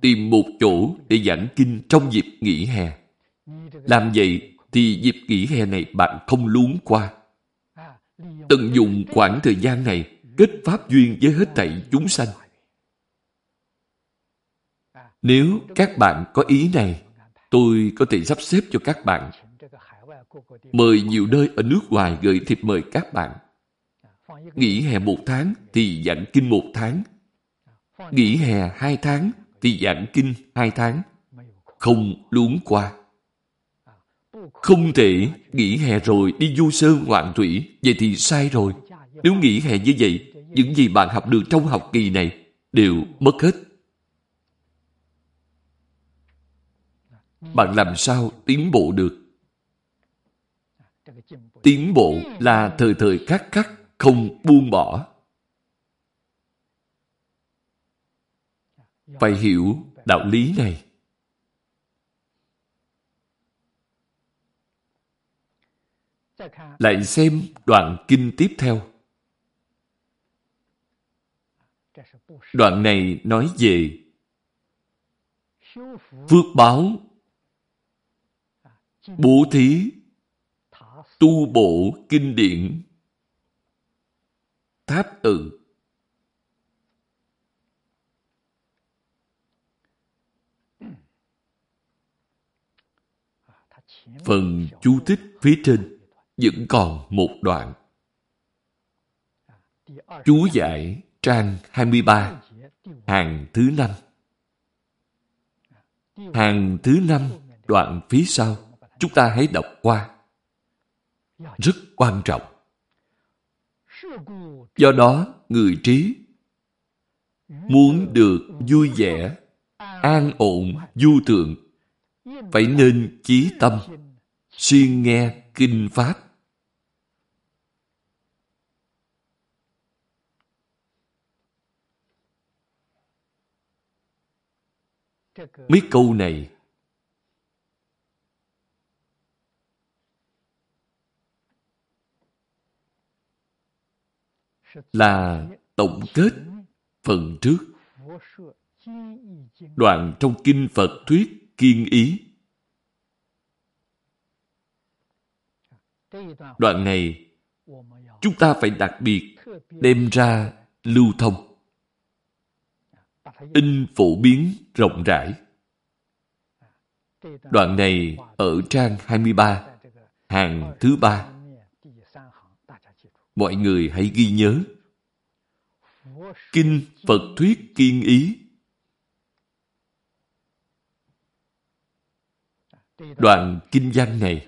tìm một chỗ để giảng kinh trong dịp nghỉ hè. Làm vậy thì dịp nghỉ hè này bạn không luống qua. Tận dụng khoảng thời gian này, kết pháp duyên với hết thảy chúng sanh. Nếu các bạn có ý này, tôi có thể sắp xếp cho các bạn Mời nhiều nơi ở nước ngoài gửi thiệp mời các bạn. Nghỉ hè một tháng thì giảng kinh một tháng. Nghỉ hè hai tháng thì giảng kinh hai tháng. Không luống qua. Không thể nghỉ hè rồi đi du sơn ngoạn thủy, vậy thì sai rồi. Nếu nghỉ hè như vậy, những gì bạn học được trong học kỳ này đều mất hết. Bạn làm sao tiến bộ được? Tiến bộ là thời thời khắc khắc không buông bỏ. phải hiểu đạo lý này. Lại xem đoạn kinh tiếp theo. Đoạn này nói về phước báo bố thí, tu bổ kinh điển. Tháp tự. Phần chú thích phía trên vẫn còn một đoạn. Chú giải trang 23 hàng thứ năm. Hàng thứ năm đoạn phía sau chúng ta hãy đọc qua. Rất quan trọng. Do đó, người trí muốn được vui vẻ, an ổn, du thượng, phải nên chí tâm xuyên nghe kinh pháp. Mấy câu này là tổng kết phần trước. Đoạn trong kinh phật thuyết kiên ý. Đoạn này, chúng ta phải đặc biệt đem ra lưu thông. In phổ biến rộng rãi. Đoạn này ở trang 23 hàng thứ ba mọi người hãy ghi nhớ. Kinh phật thuyết kiên ý. Đoạn kinh văn này,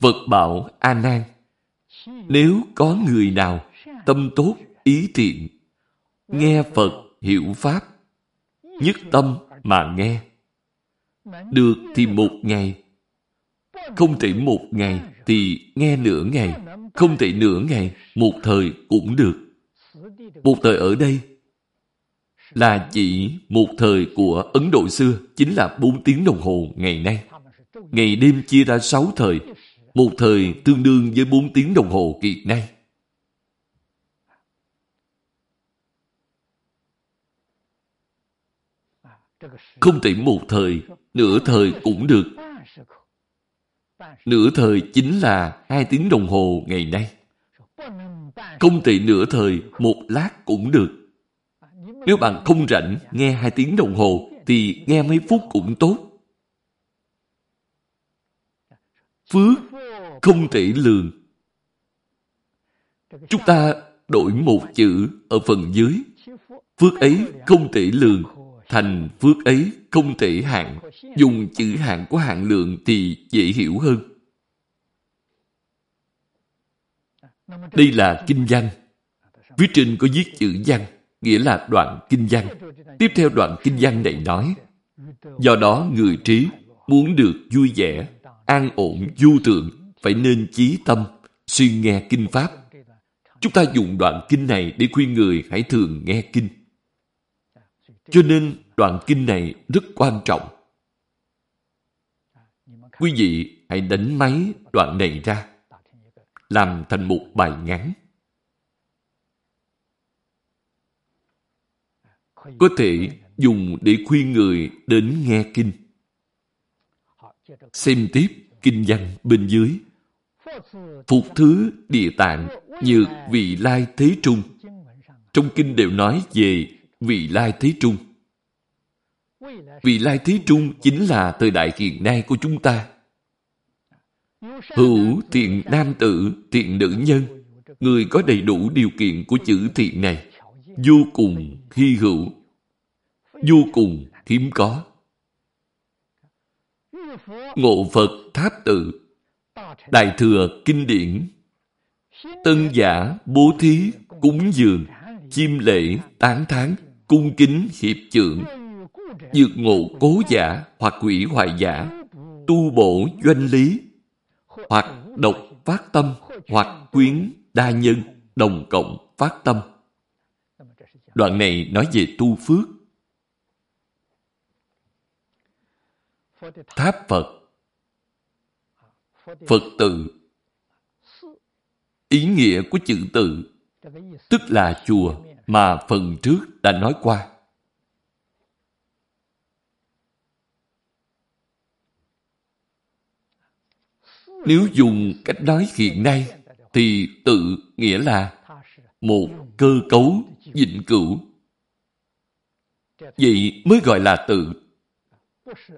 phật bảo a nan, nếu có người nào tâm tốt, ý thiện, nghe phật hiểu pháp, nhất tâm mà nghe, được thì một ngày, không thể một ngày thì nghe nửa ngày không thể nửa ngày một thời cũng được một thời ở đây là chỉ một thời của Ấn Độ xưa chính là bốn tiếng đồng hồ ngày nay. Ngày đêm chia ra sáu thời, một thời tương đương với bốn tiếng đồng hồ kỳ nay. Không thể một thời, nửa thời cũng được. Nửa thời chính là hai tiếng đồng hồ ngày nay. Không thể nửa thời, một lát cũng được. Nếu bạn không rảnh nghe hai tiếng đồng hồ, thì nghe mấy phút cũng tốt. Phước không thể lường. Chúng ta đổi một chữ ở phần dưới. Phước ấy không thể lường, thành phước ấy không thể hạn. Dùng chữ hạn của hạn lượng thì dễ hiểu hơn. Đây là kinh văn. Phía trên có viết chữ văn, nghĩa là đoạn kinh văn. Tiếp theo đoạn kinh văn này nói, do đó người trí muốn được vui vẻ, an ổn, du thượng, phải nên chí tâm, suy nghe kinh pháp. Chúng ta dùng đoạn kinh này để khuyên người hãy thường nghe kinh. Cho nên đoạn kinh này rất quan trọng. Quý vị hãy đánh máy đoạn này ra làm thành một bài ngắn. Có thể dùng để khuyên người đến nghe kinh. Xem tiếp kinh văn bên dưới. Phục thứ địa tạng như vị lai thế trung. Trong kinh đều nói về vị lai thế trung. Vị lai thế trung chính là thời đại hiện nay của chúng ta. Hữu thiện nam tử, thiện nữ nhân, người có đầy đủ điều kiện của chữ thiện này, vô cùng hy hữu, vô cùng hiếm có. Ngộ Phật Tháp Tự Đại Thừa Kinh Điển Tân giả bố thí, cúng dường, chim lễ, tán thán, cung kính, hiệp trưởng, dược ngộ cố giả hoặc quỷ hoài giả, tu bổ doanh lý, hoặc độc phát tâm, hoặc quyến đa nhân, đồng cộng phát tâm. Đoạn này nói về tu phước. Tháp Phật Phật tự Ý nghĩa của chữ tự tức là chùa mà phần trước đã nói qua. Nếu dùng cách nói hiện nay thì tự nghĩa là một cơ cấu vĩnh cửu. Vậy mới gọi là tự.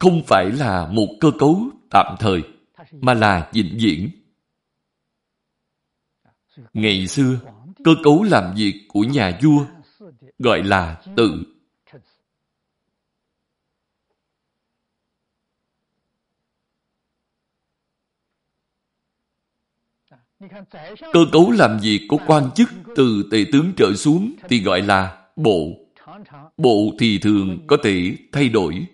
Không phải là một cơ cấu tạm thời, mà là vĩnh viễn. Ngày xưa, cơ cấu làm việc của nhà vua gọi là tự. Cơ cấu làm việc của quan chức từ tể tướng trở xuống thì gọi là bộ. Bộ thì thường có thể thay đổi,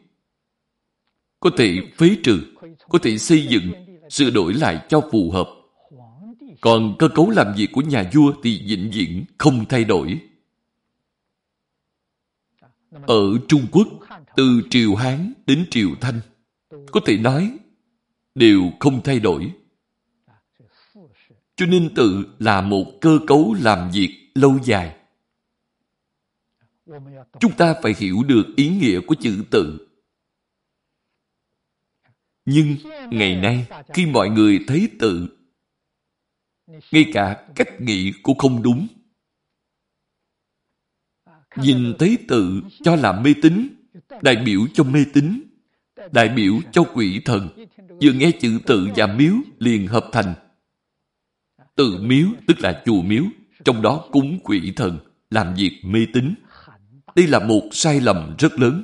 có thể phế trừ, có thể xây dựng, sửa đổi lại cho phù hợp. Còn cơ cấu làm việc của nhà vua thì vĩnh viễn không thay đổi. Ở Trung Quốc, từ Triều Hán đến Triều Thanh, có thể nói đều không thay đổi. Cho nên tự là một cơ cấu làm việc lâu dài. Chúng ta phải hiểu được ý nghĩa của chữ tự. Nhưng ngày nay, khi mọi người thấy tự, ngay cả cách nghĩ cũng không đúng. Nhìn thấy tự cho là mê tín, đại biểu cho mê tín, đại biểu cho quỷ thần. Vừa nghe chữ tự và miếu liền hợp thành Tự miếu tức là chùa miếu, trong đó cúng quỷ thần, làm việc mê tín. Đây là một sai lầm rất lớn.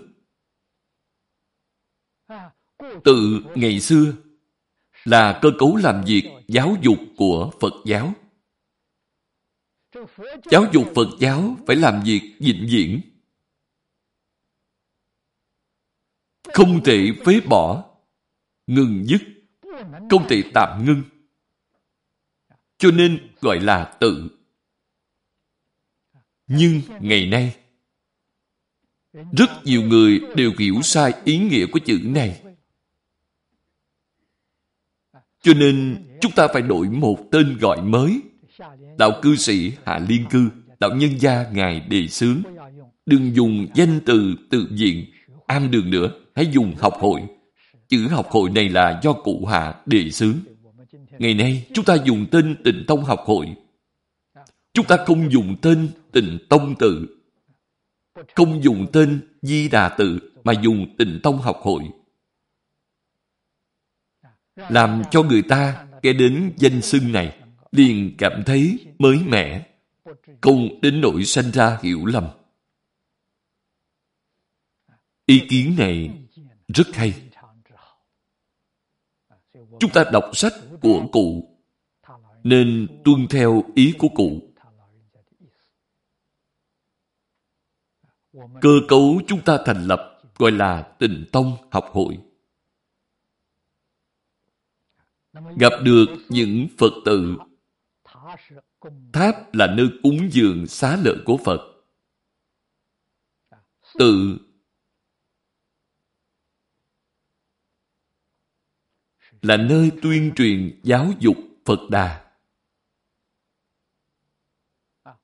Tự ngày xưa là cơ cấu làm việc giáo dục của Phật giáo. Giáo dục Phật giáo phải làm việc vĩnh viễn. Không thể phế bỏ, ngừng dứt, không thể tạm ngưng. Cho nên gọi là tự. Nhưng ngày nay, rất nhiều người đều hiểu sai ý nghĩa của chữ này. Cho nên chúng ta phải đổi một tên gọi mới. Đạo cư sĩ Hạ Liên Cư, đạo nhân gia Ngài Đề sướng, Đừng dùng danh từ tự diện, am đường nữa, hãy dùng học hội. Chữ học hội này là do cụ Hạ Đề sướng. Ngày nay, chúng ta dùng tên tịnh tông học hội. Chúng ta không dùng tên tịnh tông tự. Không dùng tên di đà tự, mà dùng tịnh tông học hội. Làm cho người ta nghe đến danh xưng này, liền cảm thấy mới mẻ, không đến nỗi sanh ra hiểu lầm. Ý kiến này rất hay. Chúng ta đọc sách của cụ, nên tuân theo ý của cụ. Cơ cấu chúng ta thành lập gọi là tình tông học hội. Gặp được những Phật tử Tháp là nơi cúng dường xá lợi của Phật. Tự là nơi tuyên truyền giáo dục Phật Đà.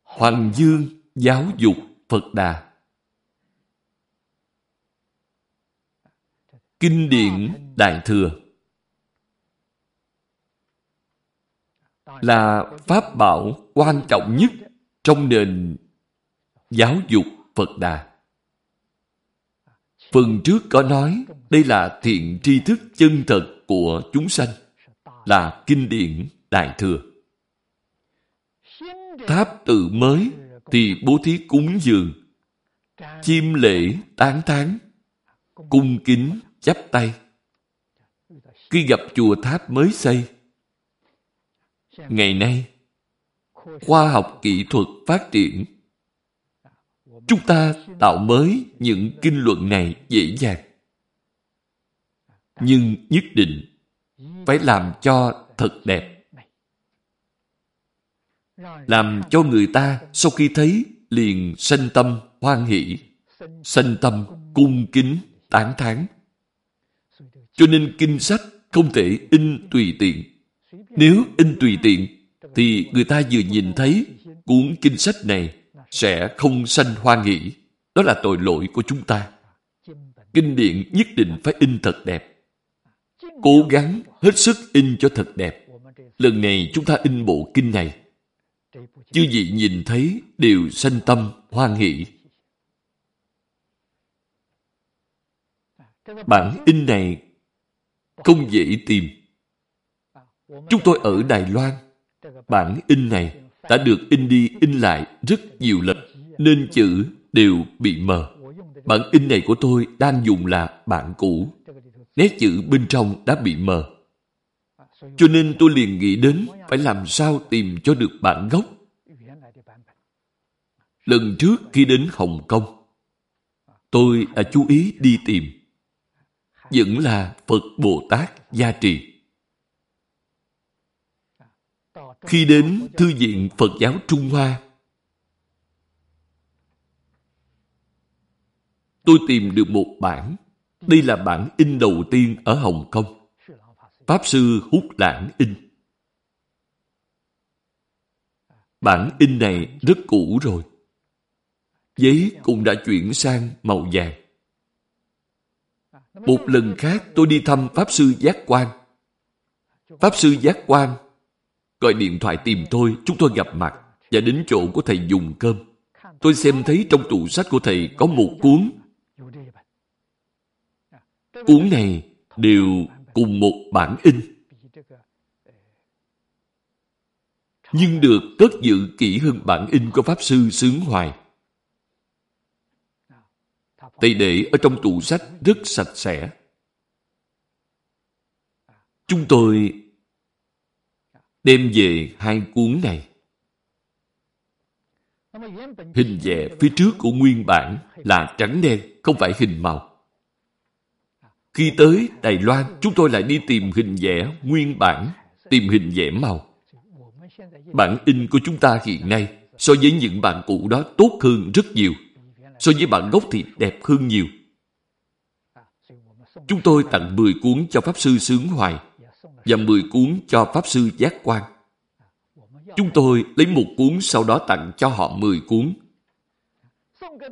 Hoàng Dương giáo dục Phật Đà. Kinh điển Đại Thừa là pháp bảo quan trọng nhất trong nền giáo dục Phật Đà. Phần trước có nói đây là thiện tri thức chân thật của chúng sanh là kinh điển Đại Thừa. Tháp tự mới thì bố thí cúng dường, chiêm lễ tán thán, cung kính chắp tay. Khi gặp chùa tháp mới xây, ngày nay, khoa học kỹ thuật phát triển, chúng ta tạo mới những kinh luận này dễ dàng nhưng nhất định phải làm cho thật đẹp. Làm cho người ta sau khi thấy liền sanh tâm hoan hỷ, sanh tâm cung kính, tán thán. Cho nên kinh sách không thể in tùy tiện. Nếu in tùy tiện, thì người ta vừa nhìn thấy cuốn kinh sách này sẽ không sanh hoan nghĩ. Đó là tội lỗi của chúng ta. Kinh điển nhất định phải in thật đẹp. Cố gắng hết sức in cho thật đẹp. Lần này chúng ta in bộ kinh này. Chư vị nhìn thấy đều sanh tâm hoan hỷ. Bản in này không dễ tìm. Chúng tôi ở Đài Loan, bản in này đã được in đi in lại rất nhiều lần, nên chữ đều bị mờ. Bản in này của tôi đang dùng là bản cũ. Nét chữ bên trong đã bị mờ. Cho nên tôi liền nghĩ đến phải làm sao tìm cho được bản gốc. Lần trước khi đến Hồng Kông, tôi đã chú ý đi tìm. Vẫn là Phật Bồ Tát gia trì. Khi đến Thư viện Phật giáo Trung Hoa, tôi tìm được một bản. Đây là bản in đầu tiên ở Hồng Kông. Pháp Sư Hút Lãng in. Bản in này rất cũ rồi. Giấy cũng đã chuyển sang màu vàng. Một lần khác tôi đi thăm Pháp Sư Giác Quan. Pháp Sư Giác Quan gọi điện thoại tìm tôi, chúng tôi gặp mặt và đến chỗ của thầy dùng cơm. Tôi xem thấy trong tủ sách của thầy có một cuốn. Cuốn này đều cùng một bản in. Nhưng được cất giữ kỹ hơn bản in của Pháp Sư Sướng Hoài. Tây để ở trong tủ sách rất sạch sẽ. Chúng tôi đem về hai cuốn này. Hình vẽ phía trước của nguyên bản là trắng đen, không phải hình màu. Khi tới Đài Loan, chúng tôi lại đi tìm hình vẽ nguyên bản, tìm hình vẽ màu. Bản in của chúng ta hiện nay so với những bản cũ đó tốt hơn rất nhiều. So với bản gốc thì đẹp hơn nhiều. Chúng tôi tặng 10 cuốn cho Pháp Sư Sướng Hoài và 10 cuốn cho Pháp Sư Giác Quan. Chúng tôi lấy một cuốn sau đó tặng cho họ 10 cuốn.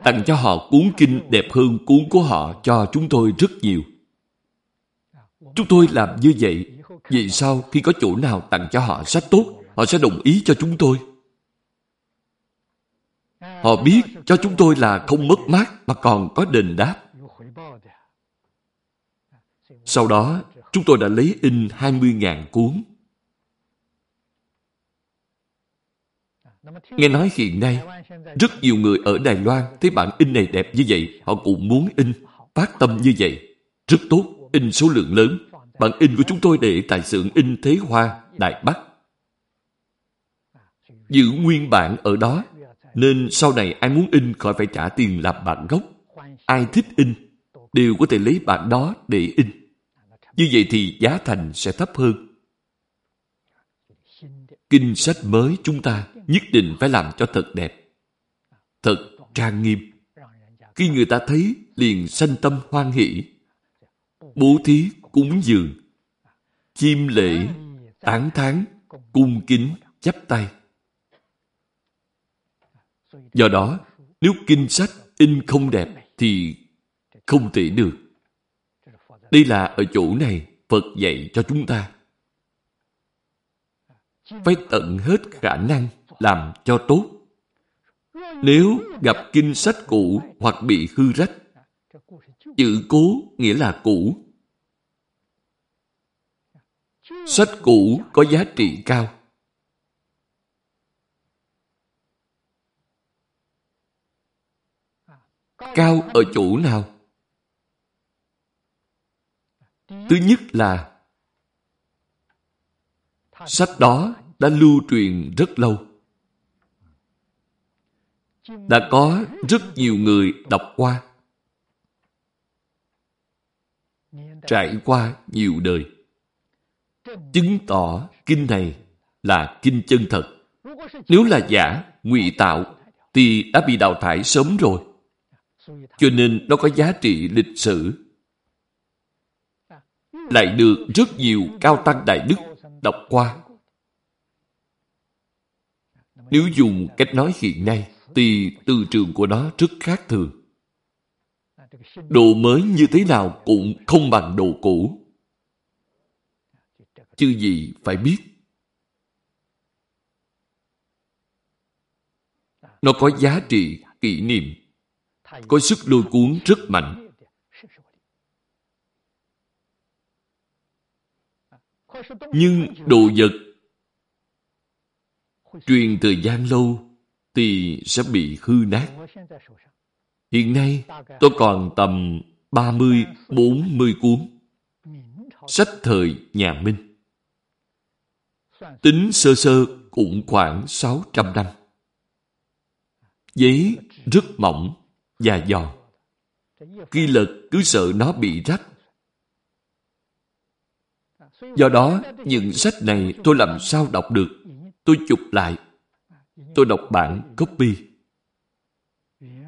Tặng cho họ cuốn kinh đẹp hơn cuốn của họ cho chúng tôi rất nhiều. Chúng tôi làm như vậy, vì sao khi có chỗ nào tặng cho họ sách tốt, họ sẽ đồng ý cho chúng tôi. Họ biết cho chúng tôi là không mất mát mà còn có đền đáp. Sau đó, chúng tôi đã lấy in 20.000 cuốn. Nghe nói hiện nay, rất nhiều người ở Đài Loan thấy bản in này đẹp như vậy, họ cũng muốn in, phát tâm như vậy. Rất tốt, in số lượng lớn. Bản in của chúng tôi để tại xưởng in Thế Hoa, Đại Bắc. Giữ nguyên bản ở đó, nên sau này ai muốn in khỏi phải trả tiền làm bản gốc. Ai thích in, đều có thể lấy bản đó để in. Như vậy thì giá thành sẽ thấp hơn. Kinh sách mới chúng ta nhất định phải làm cho thật đẹp. Thật trang nghiêm. Khi người ta thấy liền sanh tâm hoan hỷ. Bố thí cúng dường. Chim lễ, tán thán, cung kính, chắp tay. Do đó, nếu kinh sách in không đẹp thì không thể được. Đây là ở chỗ này Phật dạy cho chúng ta. Phải tận hết khả năng làm cho tốt. Nếu gặp kinh sách cũ hoặc bị hư rách, chữ cố nghĩa là cũ. Sách cũ có giá trị cao. Cao ở chỗ nào? Thứ nhất là, sách đó đã lưu truyền rất lâu. Đã có rất nhiều người đọc qua. Trải qua nhiều đời. Chứng tỏ kinh này là kinh chân thật. Nếu là giả, ngụy tạo, thì đã bị đào thải sớm rồi. Cho nên nó có giá trị lịch sử lại được rất nhiều cao tăng đại đức đọc qua. Nếu dùng cách nói hiện nay, thì từ trường của nó rất khác thường. Đồ mới như thế nào cũng không bằng đồ cũ. Chứ gì phải biết. Nó có giá trị kỷ niệm, có sức lôi cuốn rất mạnh. Nhưng đồ vật truyền thời gian lâu thì sẽ bị hư nát. Hiện nay tôi còn tầm 30-40 cuốn sách thời nhà Minh. Tính sơ sơ cũng khoảng 600 năm. Giấy rất mỏng và giòn. Khi lật cứ sợ nó bị rách. Do đó, những sách này tôi làm sao đọc được? Tôi chụp lại. Tôi đọc bản copy.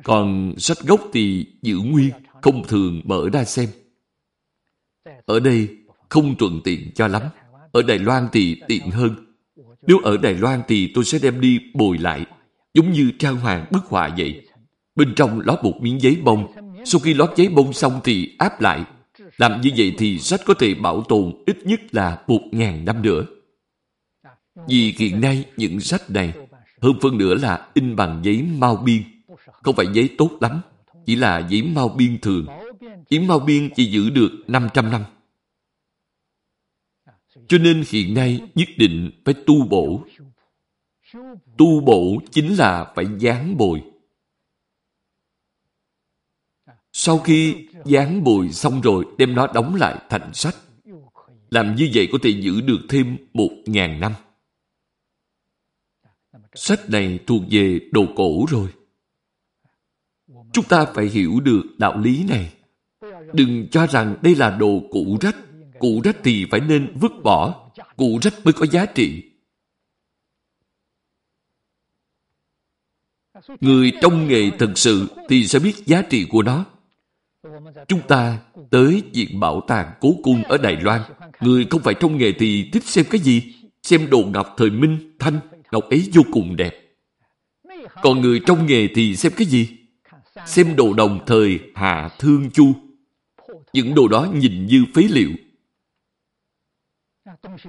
Còn sách gốc thì giữ nguyên, không thường mở ra xem. Ở đây không thuận tiện cho lắm. Ở Đài Loan thì tiện hơn. Nếu ở Đài Loan thì tôi sẽ đem đi bồi lại, giống như trang hoàng bức họa vậy. Bên trong lót một miếng giấy bông. Sau khi lót giấy bông xong thì áp lại. Làm như vậy thì sách có thể bảo tồn ít nhất là một ngàn năm nữa. Vì hiện nay những sách này hơn phân nữa là in bằng giấy mau biên. Không phải giấy tốt lắm, chỉ là giấy mau biên thường. Giấy mau biên chỉ giữ được 500 năm. Cho nên hiện nay nhất định phải tu bổ. Tu bổ chính là phải dán bồi. Sau khi dán bồi xong rồi đem nó đóng lại thành sách. Làm như vậy có thể giữ được thêm một ngàn năm. Sách này thuộc về đồ cổ rồi. Chúng ta phải hiểu được đạo lý này. Đừng cho rằng đây là đồ cũ rách. Cũ rách thì phải nên vứt bỏ. Cũ rách mới có giá trị. Người trong nghề thật sự thì sẽ biết giá trị của nó. Chúng ta tới viện bảo tàng cố cung ở Đài Loan. Người không phải trong nghề thì thích xem cái gì? Xem đồ ngọc thời Minh, Thanh, ngọc ấy vô cùng đẹp. Còn người trong nghề thì xem cái gì? Xem đồ đồng thời Hạ Thương Chu. Những đồ đó nhìn như phế liệu.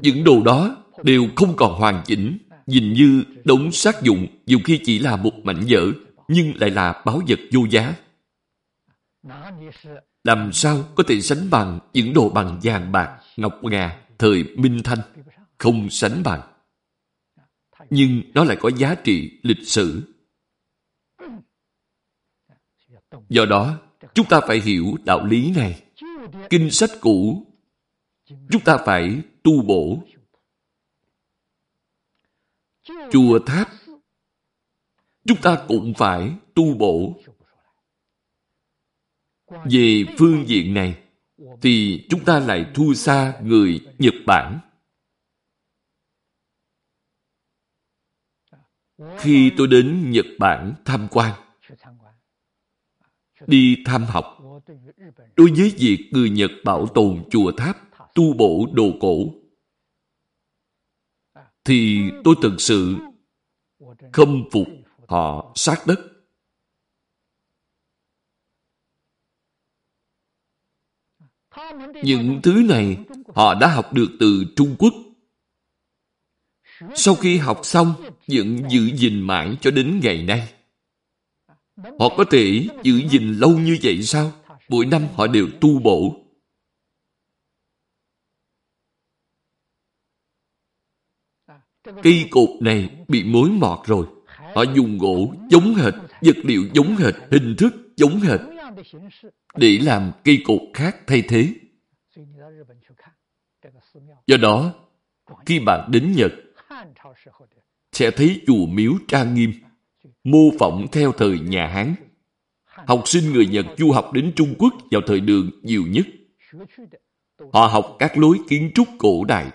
Những đồ đó đều không còn hoàn chỉnh, nhìn như đống sát dụng, dù khi chỉ là một mảnh vỡ, nhưng lại là báo vật vô giá. Làm sao có thể sánh bằng những đồ bằng vàng bạc, ngọc ngà, thời Minh Thanh? Không sánh bằng. Nhưng nó lại có giá trị lịch sử. Do đó, chúng ta phải hiểu đạo lý này. Kinh sách cũ, chúng ta phải tu bổ. Chùa tháp, chúng ta cũng phải tu bổ. Về phương diện này, thì chúng ta lại thua xa người Nhật Bản. Khi tôi đến Nhật Bản tham quan, đi tham học. Đối với việc người Nhật bảo tồn chùa tháp, tu bổ đồ cổ, thì tôi thực sự khâm phục họ sát đất. Những thứ này họ đã học được từ Trung Quốc. Sau khi học xong, vẫn giữ gìn mãi cho đến ngày nay. Họ có thể giữ gìn lâu như vậy sao? Mỗi năm họ đều tu bổ. Cây cột này bị mối mọt rồi. Họ dùng gỗ giống hệt, vật liệu giống hệt, hình thức giống hệt để làm cây cột khác thay thế. Do đó, khi bạn đến Nhật, sẽ thấy chùa miếu trang nghiêm mô phỏng theo thời nhà Hán. Học sinh người Nhật du học đến Trung Quốc vào thời đường nhiều nhất. Họ học các lối kiến trúc cổ đại.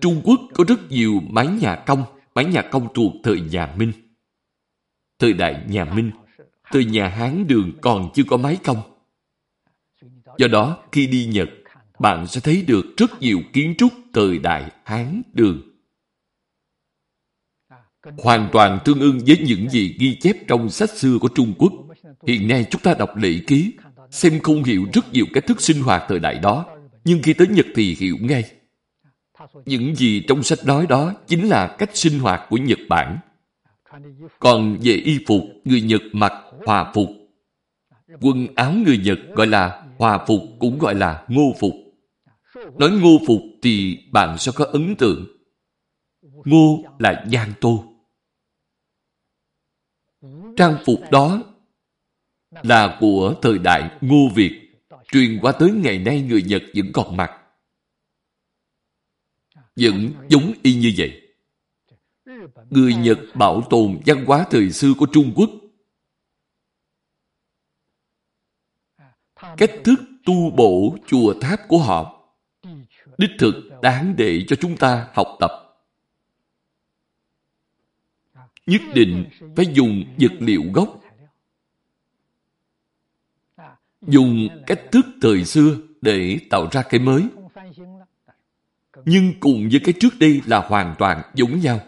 Trung Quốc có rất nhiều mái nhà công, mái nhà công thuộc thời nhà Minh. Thời đại nhà Minh, thời nhà Hán đường còn chưa có mái công. Do đó, khi đi Nhật, bạn sẽ thấy được rất nhiều kiến trúc thời đại Hán Đường. Hoàn toàn tương ưng với những gì ghi chép trong sách xưa của Trung Quốc. Hiện nay chúng ta đọc lễ ký, xem không hiểu rất nhiều cách thức sinh hoạt thời đại đó, nhưng khi tới Nhật thì hiểu ngay. Những gì trong sách nói đó chính là cách sinh hoạt của Nhật Bản. Còn về y phục, người Nhật mặc hòa phục. Quần áo người Nhật gọi là hòa phục cũng gọi là ngô phục. Nói ngô phục thì bạn sẽ có ấn tượng. Ngô là giang tô. Trang phục đó là của thời đại Ngô Việt, truyền qua tới ngày nay người Nhật vẫn còn mặc. Vẫn giống y như vậy. Người Nhật bảo tồn văn hóa thời xưa của Trung Quốc. Cách thức tu bổ chùa tháp của họ đích thực đáng để cho chúng ta học tập. Nhất định phải dùng vật liệu gốc. Dùng cách thức thời xưa để tạo ra cái mới. Nhưng cùng với cái trước đây là hoàn toàn giống nhau.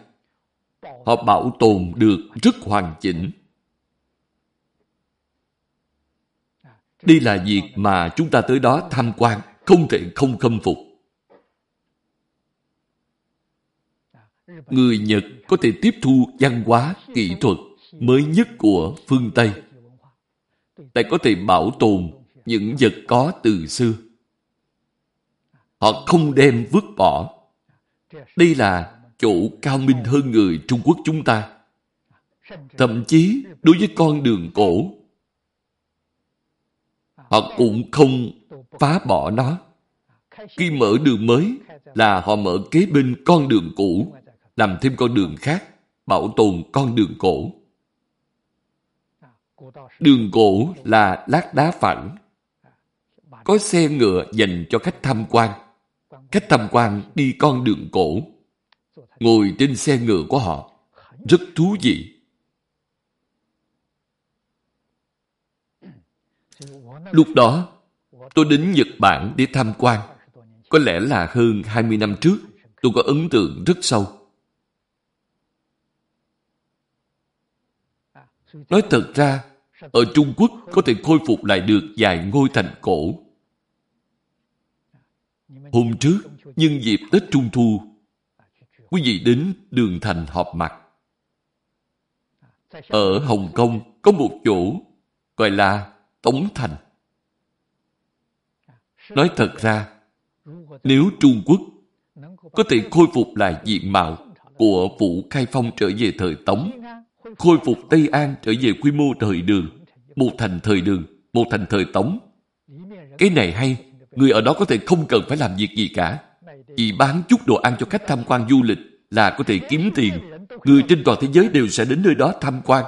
Họ bảo tồn được rất hoàn chỉnh. Đây là việc mà chúng ta tới đó tham quan, không thể không khâm phục. Người Nhật có thể tiếp thu văn hóa, kỹ thuật mới nhất của phương Tây. Lại có thể bảo tồn những vật có từ xưa. Họ không đem vứt bỏ. Đây là chỗ cao minh hơn người Trung Quốc chúng ta. Thậm chí đối với con đường cổ, họ cũng không phá bỏ nó. Khi mở đường mới là họ mở kế bên con đường cũ làm thêm con đường khác, bảo tồn con đường cổ. Đường cổ là lát đá phẳng. Có xe ngựa dành cho khách tham quan. Khách tham quan đi con đường cổ. Ngồi trên xe ngựa của họ. Rất thú vị. Lúc đó, tôi đến Nhật Bản để tham quan. Có lẽ là hơn 20 năm trước, tôi có ấn tượng rất sâu. Nói thật ra, ở Trung Quốc có thể khôi phục lại được vài ngôi thành cổ. Hôm trước, nhân dịp Tết Trung Thu, quý vị đến đường thành họp mặt. Ở Hồng Kông có một chỗ gọi là Tống Thành. Nói thật ra, nếu Trung Quốc có thể khôi phục lại diện mạo của Vũ Khai Phong trở về thời Tống, khôi phục Tây An trở về quy mô thời đường, một thành thời đường, một thành thời Tống. Cái này hay, người ở đó có thể không cần phải làm việc gì cả. Chỉ bán chút đồ ăn cho khách tham quan du lịch là có thể kiếm tiền. Người trên toàn thế giới đều sẽ đến nơi đó tham quan.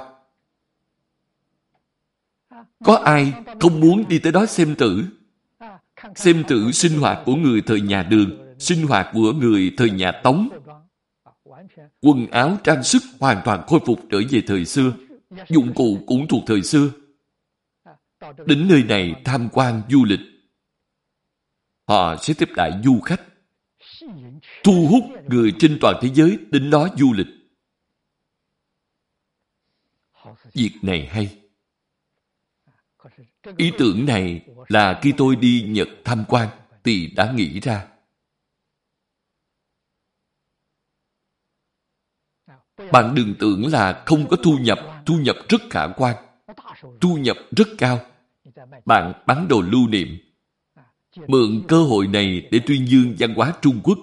Có ai không muốn đi tới đó xem tử? Xem tử sinh hoạt của người thời nhà đường, sinh hoạt của người thời nhà Tống, Quần áo trang sức hoàn toàn khôi phục trở về thời xưa. Dụng cụ cũng thuộc thời xưa. Đến nơi này tham quan du lịch. Họ sẽ tiếp đại du khách. Thu hút người trên toàn thế giới đến đó du lịch. Việc này hay. Ý tưởng này là khi tôi đi Nhật tham quan thì đã nghĩ ra. Bạn đừng tưởng là không có thu nhập, thu nhập rất khả quan. Thu nhập rất cao. Bạn bán đồ lưu niệm. Mượn cơ hội này để tuyên dương văn hóa Trung Quốc.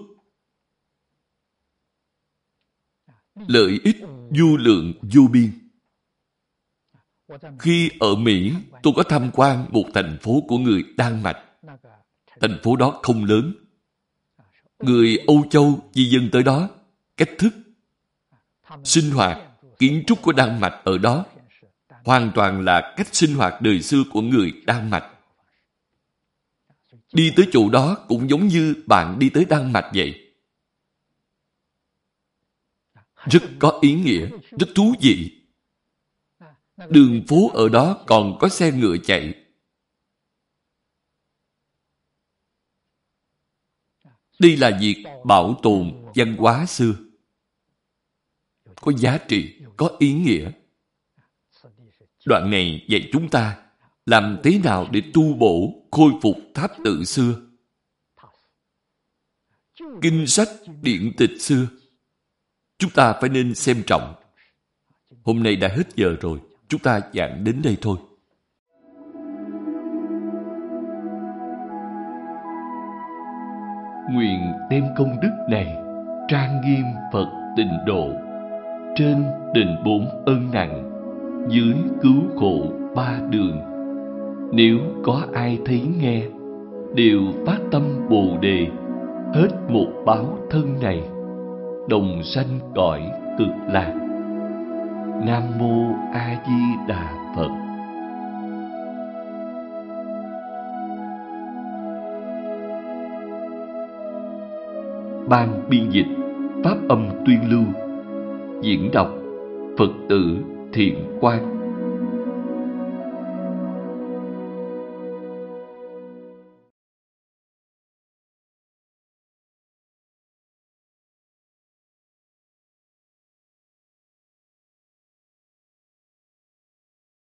Lợi ích du lượng vô biên. Khi ở Mỹ, tôi có tham quan một thành phố của người Đan Mạch. Thành phố đó không lớn. Người Âu Châu di dân tới đó, cách thức sinh hoạt, kiến trúc của Đan Mạch ở đó hoàn toàn là cách sinh hoạt đời xưa của người Đan Mạch. Đi tới chỗ đó cũng giống như bạn đi tới Đan Mạch vậy. Rất có ý nghĩa, rất thú vị. Đường phố ở đó còn có xe ngựa chạy. Đây là việc bảo tồn văn hóa xưa. Có giá trị, có ý nghĩa. Đoạn này dạy chúng ta làm thế nào để tu bổ, khôi phục tháp tự xưa. Kinh sách, điện tịch xưa. Chúng ta phải nên xem trọng. Hôm nay đã hết giờ rồi, chúng ta giảng đến đây thôi. Nguyện đem công đức này trang nghiêm Phật tịnh độ trên đền bốn ân nặng, dưới cứu khổ ba đường. Nếu có ai thấy nghe, đều phát tâm bồ đề, hết một báo thân này, đồng sanh cõi cực lạc. Nam mô a di đà phật. Ban biên dịch, pháp âm tuyên lưu diễn đọc phật tử thiện quan.